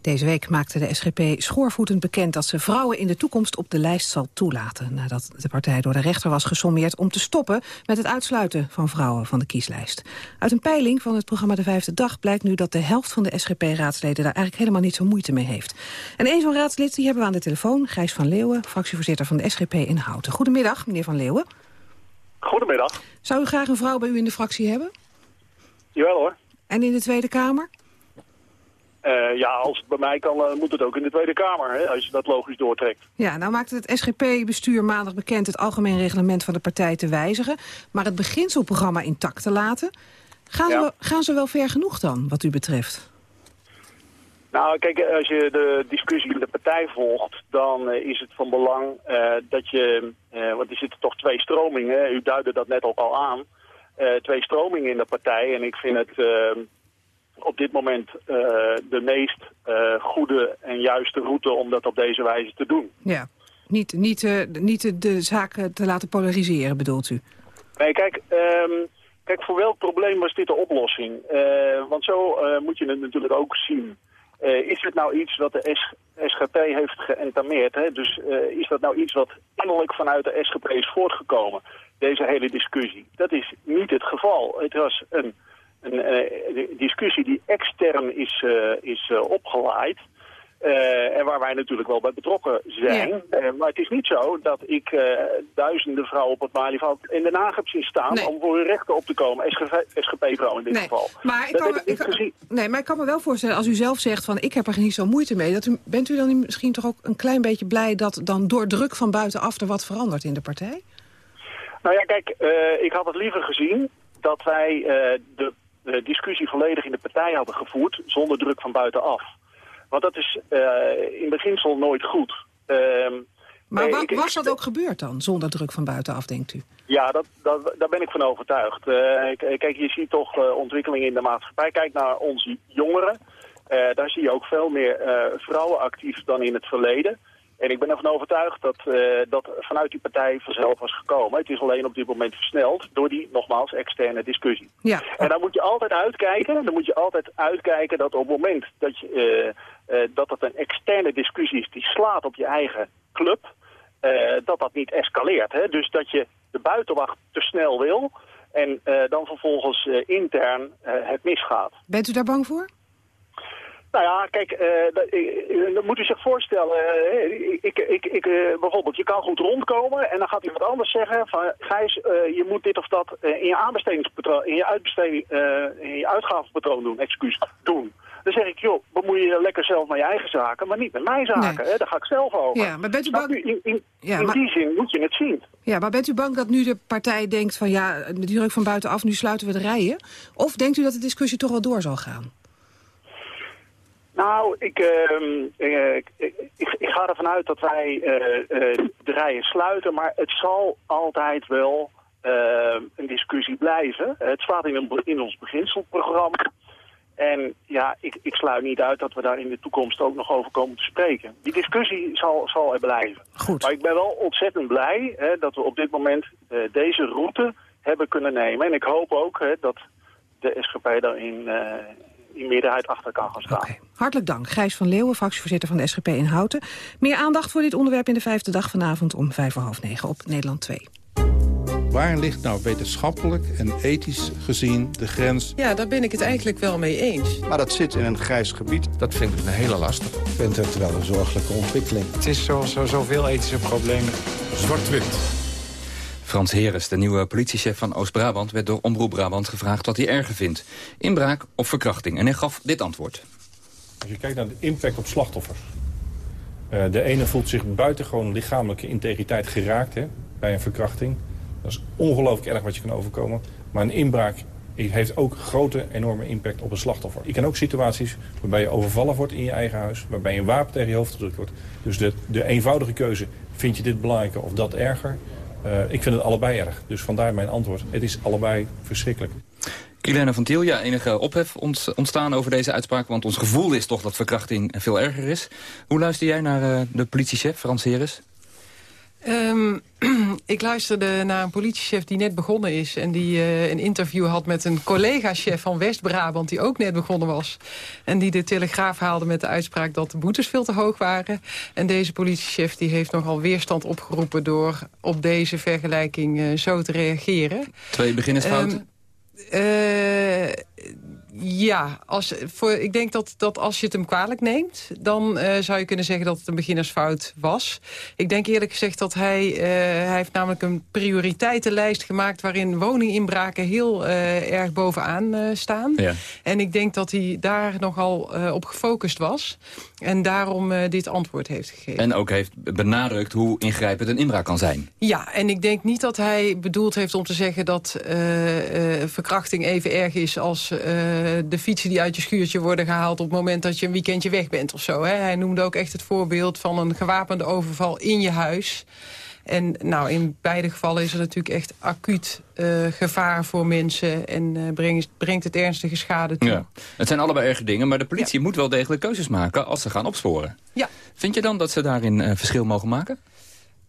Deze week maakte de SGP schoorvoetend bekend dat ze vrouwen in de toekomst op de lijst zal toelaten. Nadat de partij door de rechter was gesommeerd om te stoppen met het uitsluiten van vrouwen van de kieslijst. Uit een peiling van het programma De Vijfde Dag blijkt nu dat de helft van de SGP-raadsleden daar eigenlijk helemaal niet zo moeite mee heeft. En een zo'n raadslid die hebben we aan de telefoon, Gijs van Leeuwen, fractievoorzitter van de SGP in Houten. Goedemiddag, meneer van Leeuwen. Goedemiddag. Zou u graag een vrouw bij u in de fractie hebben? Jawel hoor. En in de Tweede Kamer? Eh, ja, als het bij mij kan, eh, moet het ook in de Tweede Kamer, hè, als je dat logisch doortrekt. Ja, nou maakte het SGP-bestuur maandag bekend het algemeen reglement van de partij te wijzigen, maar het beginselprogramma intact te laten. Gaan, ze, Ja. wel, gaan ze wel ver genoeg dan, wat u betreft? Nou, kijk, als je de discussie in de partij volgt, dan eh, is het van belang eh, dat je... eh, want er zitten toch twee stromingen, u duidde dat net ook al aan. eh, twee stromingen in de partij en ik vind het eh, op dit moment eh, de meest eh, goede en juiste route om dat op deze wijze te doen. Ja, niet, niet, eh, niet de, de zaken te laten polariseren, bedoelt u? Nee, kijk, ehm, kijk, voor welk probleem was dit de oplossing? Want zo moet je het natuurlijk ook zien. Is het nou iets wat de S SGP heeft geëntameerd? Hè? Dus is dat nou iets wat innerlijk vanuit de SGP is voortgekomen? Deze hele discussie. Dat is niet het geval. Het was een, een eh, discussie die extern is, eh, is eh, opgeleid. En waar wij natuurlijk wel bij betrokken zijn. Maar het is niet zo dat ik duizenden vrouwen op het Malieveld in Den Haag heb zien staan... Nee. om voor hun rechten op te komen. SGP-vrouwen in dit Nee, geval. maar ik kan, me, ik nee, maar ik kan me wel voorstellen, als u zelf zegt van ik heb er niet zo moeite mee, dat u, bent u dan misschien toch ook een klein beetje blij dat dan door druk van buitenaf er wat verandert in de partij? Nou ja, kijk, ik had het liever gezien dat wij de, de discussie volledig in de partij hadden gevoerd zonder druk van buitenaf. Want dat is eh, in beginsel nooit goed. Ehm, Maar eh, wa- ik- ik- was dat ook gebeurd dan, zonder druk van buitenaf, denkt u? Ja, dat, dat, daar ben ik van overtuigd. Eh, kijk, je ziet toch ontwikkelingen in de maatschappij. Kijk naar onze jongeren. Daar zie je ook veel meer vrouwen actief dan in het verleden. En ik ben ervan overtuigd dat eh, dat vanuit die partij vanzelf was gekomen. Het is alleen op dit moment versneld door die, nogmaals, externe discussie. Ja. En dan moet je altijd uitkijken. Dan moet je altijd uitkijken dat op het moment dat, je, eh, eh, dat het een externe discussie is die slaat op je eigen club, dat dat niet escaleert. Hè? Dus dat je de buitenwacht te snel wil en dan vervolgens intern het misgaat. Bent u daar bang voor? Nou ja, kijk, eh, dat, dat moet u zich voorstellen. eh, ik, ik, ik, bijvoorbeeld, je kan goed rondkomen en dan gaat iemand anders zeggen van Gijs, je moet dit of dat in je aanbestedingspatroon, in je, uitbesteding, in je uitgavenpatroon doen, excuus, doen. Dan zeg ik, joh, bemoei je lekker zelf met je eigen zaken, maar niet met mijn zaken. Hè? Daar ga ik zelf over. Ja, maar bent u bang- In, in, Ja, in maar- die zin moet je het zien. Ja, maar bent u bang dat nu de partij denkt van ja, met die druk van buitenaf, nu sluiten we de rijen? Of denkt u dat de discussie toch wel door zal gaan? Nou, ik, ehm, eh, ik, ik, ik ga ervan uit dat wij eh, de rijen sluiten, maar het zal altijd wel eh, een discussie blijven. Het staat in, een, in ons beginselprogramma. En ja, ik, ik sluit niet uit dat we daar in de toekomst ook nog over komen te spreken. Die discussie zal, zal er blijven. Goed. Maar ik ben wel ontzettend blij hè, dat we op dit moment deze route hebben kunnen nemen. En ik hoop ook hè, dat de SGP daar in, in meerderheid achter kan gaan staan. Hartelijk dank. Gijs van Leeuwen, fractievoorzitter van de SGP in Houten. Meer aandacht voor dit onderwerp in de vijfde dag vanavond om vijf voor half negen op Nederland 2. Waar ligt nou wetenschappelijk en ethisch gezien de grens? Ja, daar ben ik het eigenlijk wel mee eens. Maar dat zit in een grijs gebied. Dat vind ik een hele lastige. Ik vind het wel een zorgelijke ontwikkeling. Het is zo, zo, zoveel ethische problemen. Zwart-wit. Frans Heres, de nieuwe politiechef van Oost-Brabant... werd door Omroep Brabant gevraagd wat hij erger vindt. Inbraak of verkrachting. En hij gaf dit antwoord. Als je kijkt naar de impact op slachtoffers. Eh, de ene voelt zich buitengewoon lichamelijke integriteit geraakt hè, bij een verkrachting. Dat is ongelooflijk erg wat je kan overkomen. Maar een inbraak heeft ook grote, enorme impact op een slachtoffer. Je ken ook situaties waarbij je overvallen wordt in je eigen huis... waarbij je een wapen tegen je hoofd gedrukt wordt. Dus de, de eenvoudige keuze, vind je dit belangrijker of dat erger... Eh, ik vind het allebei erg. Dus vandaar mijn antwoord. Het is allebei verschrikkelijk. Kilena van Tiel, ja, enige ophef ont- ontstaan over deze uitspraak... want ons gevoel is toch dat verkrachting veel erger is. Hoe luister jij naar eh, de politiechef, Frans Heres? Ehm, ik luisterde naar een politiechef die net begonnen is... en die eh, een interview had met een collega-chef van West-Brabant... die ook net begonnen was. En die de Telegraaf haalde met de uitspraak dat de boetes veel te hoog waren. En deze politiechef die heeft nogal weerstand opgeroepen... door op deze vergelijking eh, zo te reageren. Twee beginnersfouten? Ehm, eh, ja, als, voor, ik denk dat, dat als je het hem kwalijk neemt... dan eh, zou je kunnen zeggen dat het een beginnersfout was. Ik denk eerlijk gezegd dat hij... eh, hij heeft namelijk een prioriteitenlijst gemaakt... waarin woninginbraken heel eh, erg bovenaan staan. Ja. En ik denk dat hij daar nogal op gefocust was. En daarom eh, dit antwoord heeft gegeven. En ook heeft benadrukt hoe ingrijpend een inbraak kan zijn. Ja, en ik denk niet dat hij bedoeld heeft om te zeggen dat eh, eh, verkrachting even erg is als de fietsen die uit je schuurtje worden gehaald op het moment dat je een weekendje weg bent of zo. Hè. Hij noemde ook echt het voorbeeld van een gewapende overval in je huis. En nou, in beide gevallen is er natuurlijk echt acuut eh, gevaar voor mensen en eh, brengt, brengt het ernstige schade toe. Ja. Het zijn allebei erge dingen, maar de politie moet wel degelijk keuzes maken als ze gaan opsporen. Ja. Vind je dan dat ze daarin eh, verschil mogen maken?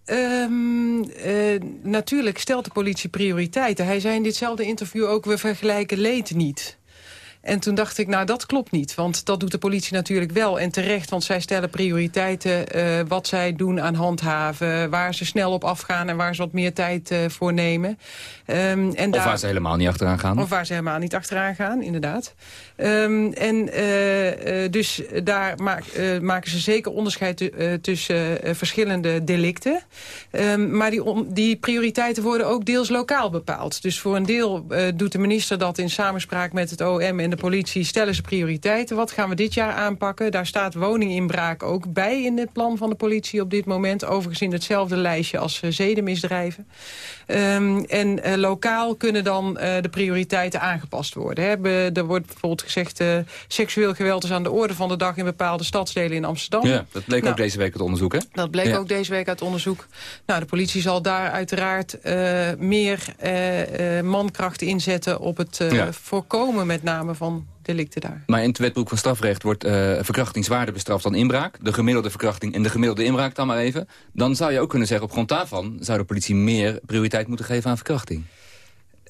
Ehm, eh, natuurlijk stelt de politie prioriteiten. Hij zei in ditzelfde interview ook, we vergelijken leed niet. En toen dacht ik, nou dat klopt niet. Want dat doet de politie natuurlijk wel en terecht. Want zij stellen prioriteiten, uh, wat zij doen aan handhaven... waar ze snel op afgaan en waar ze wat meer tijd uh, voor nemen. Um, en of daar, waar ze helemaal niet achteraan gaan. Of waar ze helemaal niet achteraan gaan, inderdaad. Um, en uh, dus daar maak, maken ze zeker onderscheid tussen verschillende delicten. Um, maar die, die prioriteiten worden ook deels lokaal bepaald. Dus voor een deel doet de minister dat in samenspraak met het OM en de politie stellen ze prioriteiten. Wat gaan we dit jaar aanpakken? Daar staat woninginbraak ook bij in het plan van de politie op dit moment. Overigens in hetzelfde lijstje als uh, zedenmisdrijven. Um, en uh, lokaal kunnen dan uh, de prioriteiten aangepast worden. Hè. Er wordt bijvoorbeeld gezegd... seksueel geweld is aan de orde van de dag in bepaalde stadsdelen in Amsterdam. Ja, dat bleek nou, ook deze week uit onderzoek, hè? Dat bleek ja. ook deze week uit onderzoek. Nou, de politie zal daar uiteraard meer mankracht inzetten... op het ja. voorkomen met name van delicten daar. Maar in het wetboek van strafrecht wordt uh, verkrachting zwaarder bestraft dan inbraak. De gemiddelde verkrachting en de gemiddelde inbraak dan maar even. Dan zou je ook kunnen zeggen, op grond daarvan... zou de politie meer prioriteit moeten geven aan verkrachting.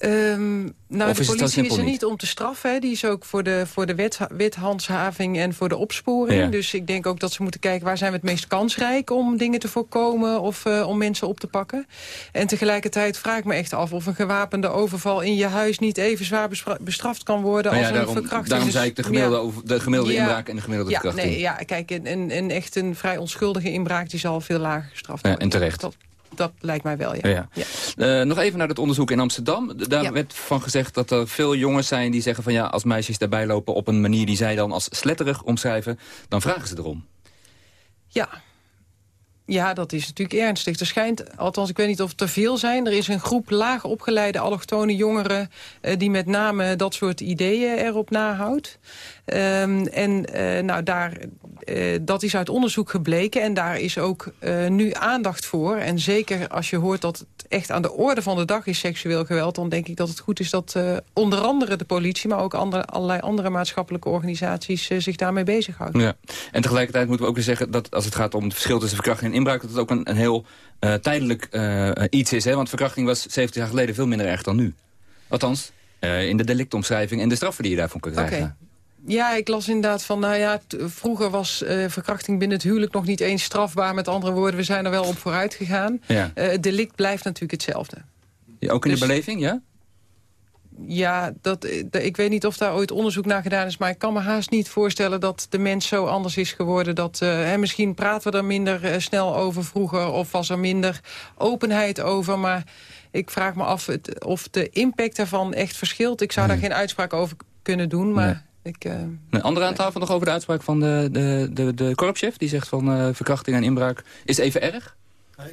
Um, nou, de politie is er niet om te straffen. Hè. Die is ook voor de, voor de wet, wethandhaving en voor de opsporing. Ja. Dus ik denk ook dat ze moeten kijken... waar zijn we het meest kansrijk om dingen te voorkomen... of uh, om mensen op te pakken. En tegelijkertijd vraag ik me echt af... of een gewapende overval in je huis niet even zwaar bestraft kan worden... Nou als daarom, een verkrachting. Daarom zei ik de gemiddelde, ja. over, de gemiddelde inbraak en de gemiddelde ja, verkrachting. Nee, ja, kijk, een, een, echt een vrij onschuldige inbraak... die zal veel lager gestraft worden. en terecht. Dat, dat lijkt mij wel, ja. ja. ja. Uh, nog even naar het onderzoek in Amsterdam. Daar ja. werd van gezegd dat er veel jongens zijn die zeggen van... ja, als meisjes daarbij lopen op een manier die zij dan als sletterig omschrijven... dan vragen ze erom. Ja, ja, dat is natuurlijk ernstig. Er schijnt, althans ik weet niet of het er veel zijn... er is een groep laag opgeleide allochtone jongeren... Uh, die met name dat soort ideeën erop nahoudt. Um, en uh, nou, daar, uh, dat is uit onderzoek gebleken en daar is ook uh, nu aandacht voor. En zeker als je hoort dat het echt aan de orde van de dag is seksueel geweld... dan denk ik dat het goed is dat onder andere de politie... maar ook andere, allerlei andere maatschappelijke organisaties zich daarmee bezighouden. Ja. En tegelijkertijd moeten we ook weer zeggen dat als het gaat om het verschil tussen verkrachting en inbraak... dat het ook een, een heel tijdelijk iets is. Hè? Want verkrachting was 70 jaar geleden veel minder erg dan nu. Althans, in de delictomschrijving en de straffen die je daarvan kan krijgen. Okay. Ja, ik las inderdaad van, nou ja, vroeger was uh, verkrachting binnen het huwelijk nog niet eens strafbaar. Met andere woorden, we zijn er wel op vooruit gegaan. Ja. Uh, het delict blijft natuurlijk hetzelfde. Ja, ook in dus, de beleving, ja? Ja, dat, ik weet niet of daar ooit onderzoek naar gedaan is... maar ik kan me haast niet voorstellen dat de mens zo anders is geworden. Dat, uh, hè, misschien praten we er minder snel over vroeger... of was er minder openheid over, maar ik vraag me af het, of de impact daarvan echt verschilt. Ik zou Hmm. daar geen uitspraak over kunnen doen, maar... Nee. Ik, uh, een andere aan tafel nog over de uitspraak van de, de, de, de korpschef. Die zegt van uh, verkrachting en inbraak is even erg.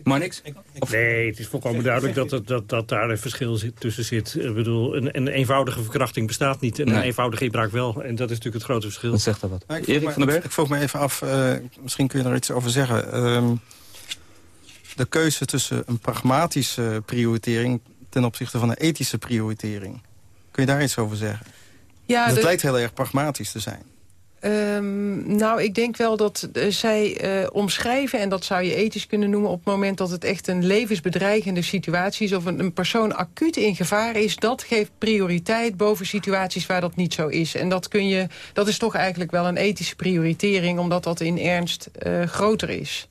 Maar niks? Of... Nee, het is volkomen duidelijk dat, dat, dat, dat daar een verschil zit, tussen zit. Ik bedoel, een, een eenvoudige verkrachting bestaat niet. En nee. een eenvoudige inbraak wel. En dat is natuurlijk het grote verschil. Wat zegt dat wat? Nou, Erik van den Berg? Ik, ik vroeg me even af, uh, misschien kun je er iets over zeggen. Um, de keuze tussen een pragmatische prioritering... ten opzichte van een ethische prioritering. Kun je daar iets over zeggen? Ja, het de... lijkt heel erg pragmatisch te zijn. Um, nou, ik denk wel dat uh, zij uh, omschrijven... en dat zou je ethisch kunnen noemen... op het moment dat het echt een levensbedreigende situatie is... of een, een persoon acuut in gevaar is... dat geeft prioriteit boven situaties waar dat niet zo is. En dat, kun je, dat is toch eigenlijk wel een ethische prioritering... omdat dat in ernst uh, groter is.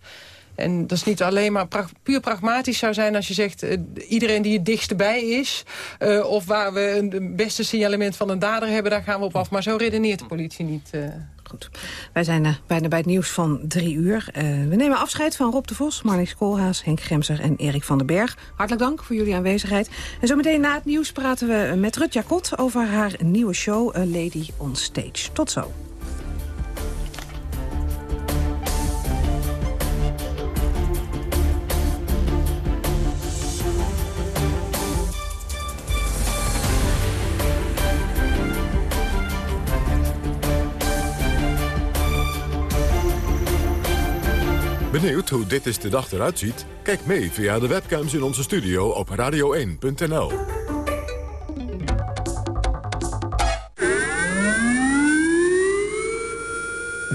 En dat is niet alleen maar puur pragmatisch zou zijn als je zegt... Uh, iedereen die het dichtste bij is... Uh, of waar we een beste signalement van een dader hebben... daar gaan we op af. Maar zo redeneert de politie niet. Uh. Goed. Wij zijn bijna bij het nieuws van drie uur. We nemen afscheid van Rob de Vos, Marnix Koolhaas, Henk Gremser en Erik van den Berg. Hartelijk dank voor jullie aanwezigheid. En zometeen na het nieuws praten we met Rut Jacot... over haar nieuwe show, Lady on Stage. Tot zo. Benieuwd hoe dit is de dag eruit ziet? Kijk mee via de webcams in onze studio op radio1.nl.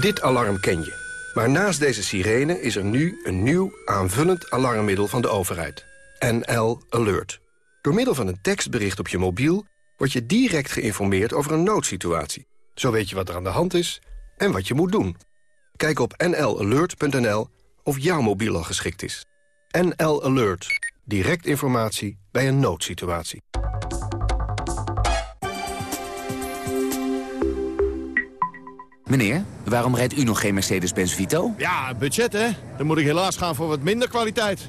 Dit alarm ken je. Maar naast deze sirene is er nu een nieuw aanvullend alarmmiddel van de overheid. NL Alert. Door middel van een tekstbericht op je mobiel word je direct geïnformeerd over een noodsituatie. Zo weet je wat er aan de hand is en wat je moet doen. Kijk op nlalert.nl of jouw mobiel al geschikt is. NL Alert. Direct informatie bij een noodsituatie. Meneer, waarom rijdt u nog geen Mercedes-Benz Vito? Ja, budget hè. Dan moet ik helaas gaan voor wat minder kwaliteit.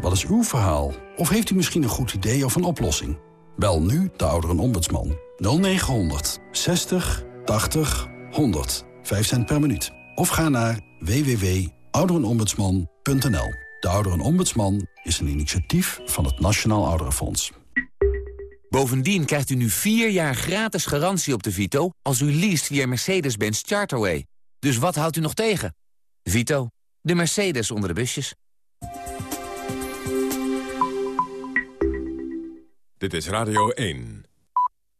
Wat is uw verhaal? Of heeft u misschien een goed idee of een oplossing? Bel nu de ouderenombudsman 0900 60 80 100. 5 cent per minuut. Of ga naar www.ouderenombudsman.nl. De Ouderenombudsman is een initiatief van het Nationaal Ouderenfonds. Bovendien krijgt u nu 4 jaar gratis garantie op de Vito... als u leest via Mercedes-Benz Charterway. Dus wat houdt u nog tegen? Vito, de Mercedes onder de busjes. Dit is Radio 1.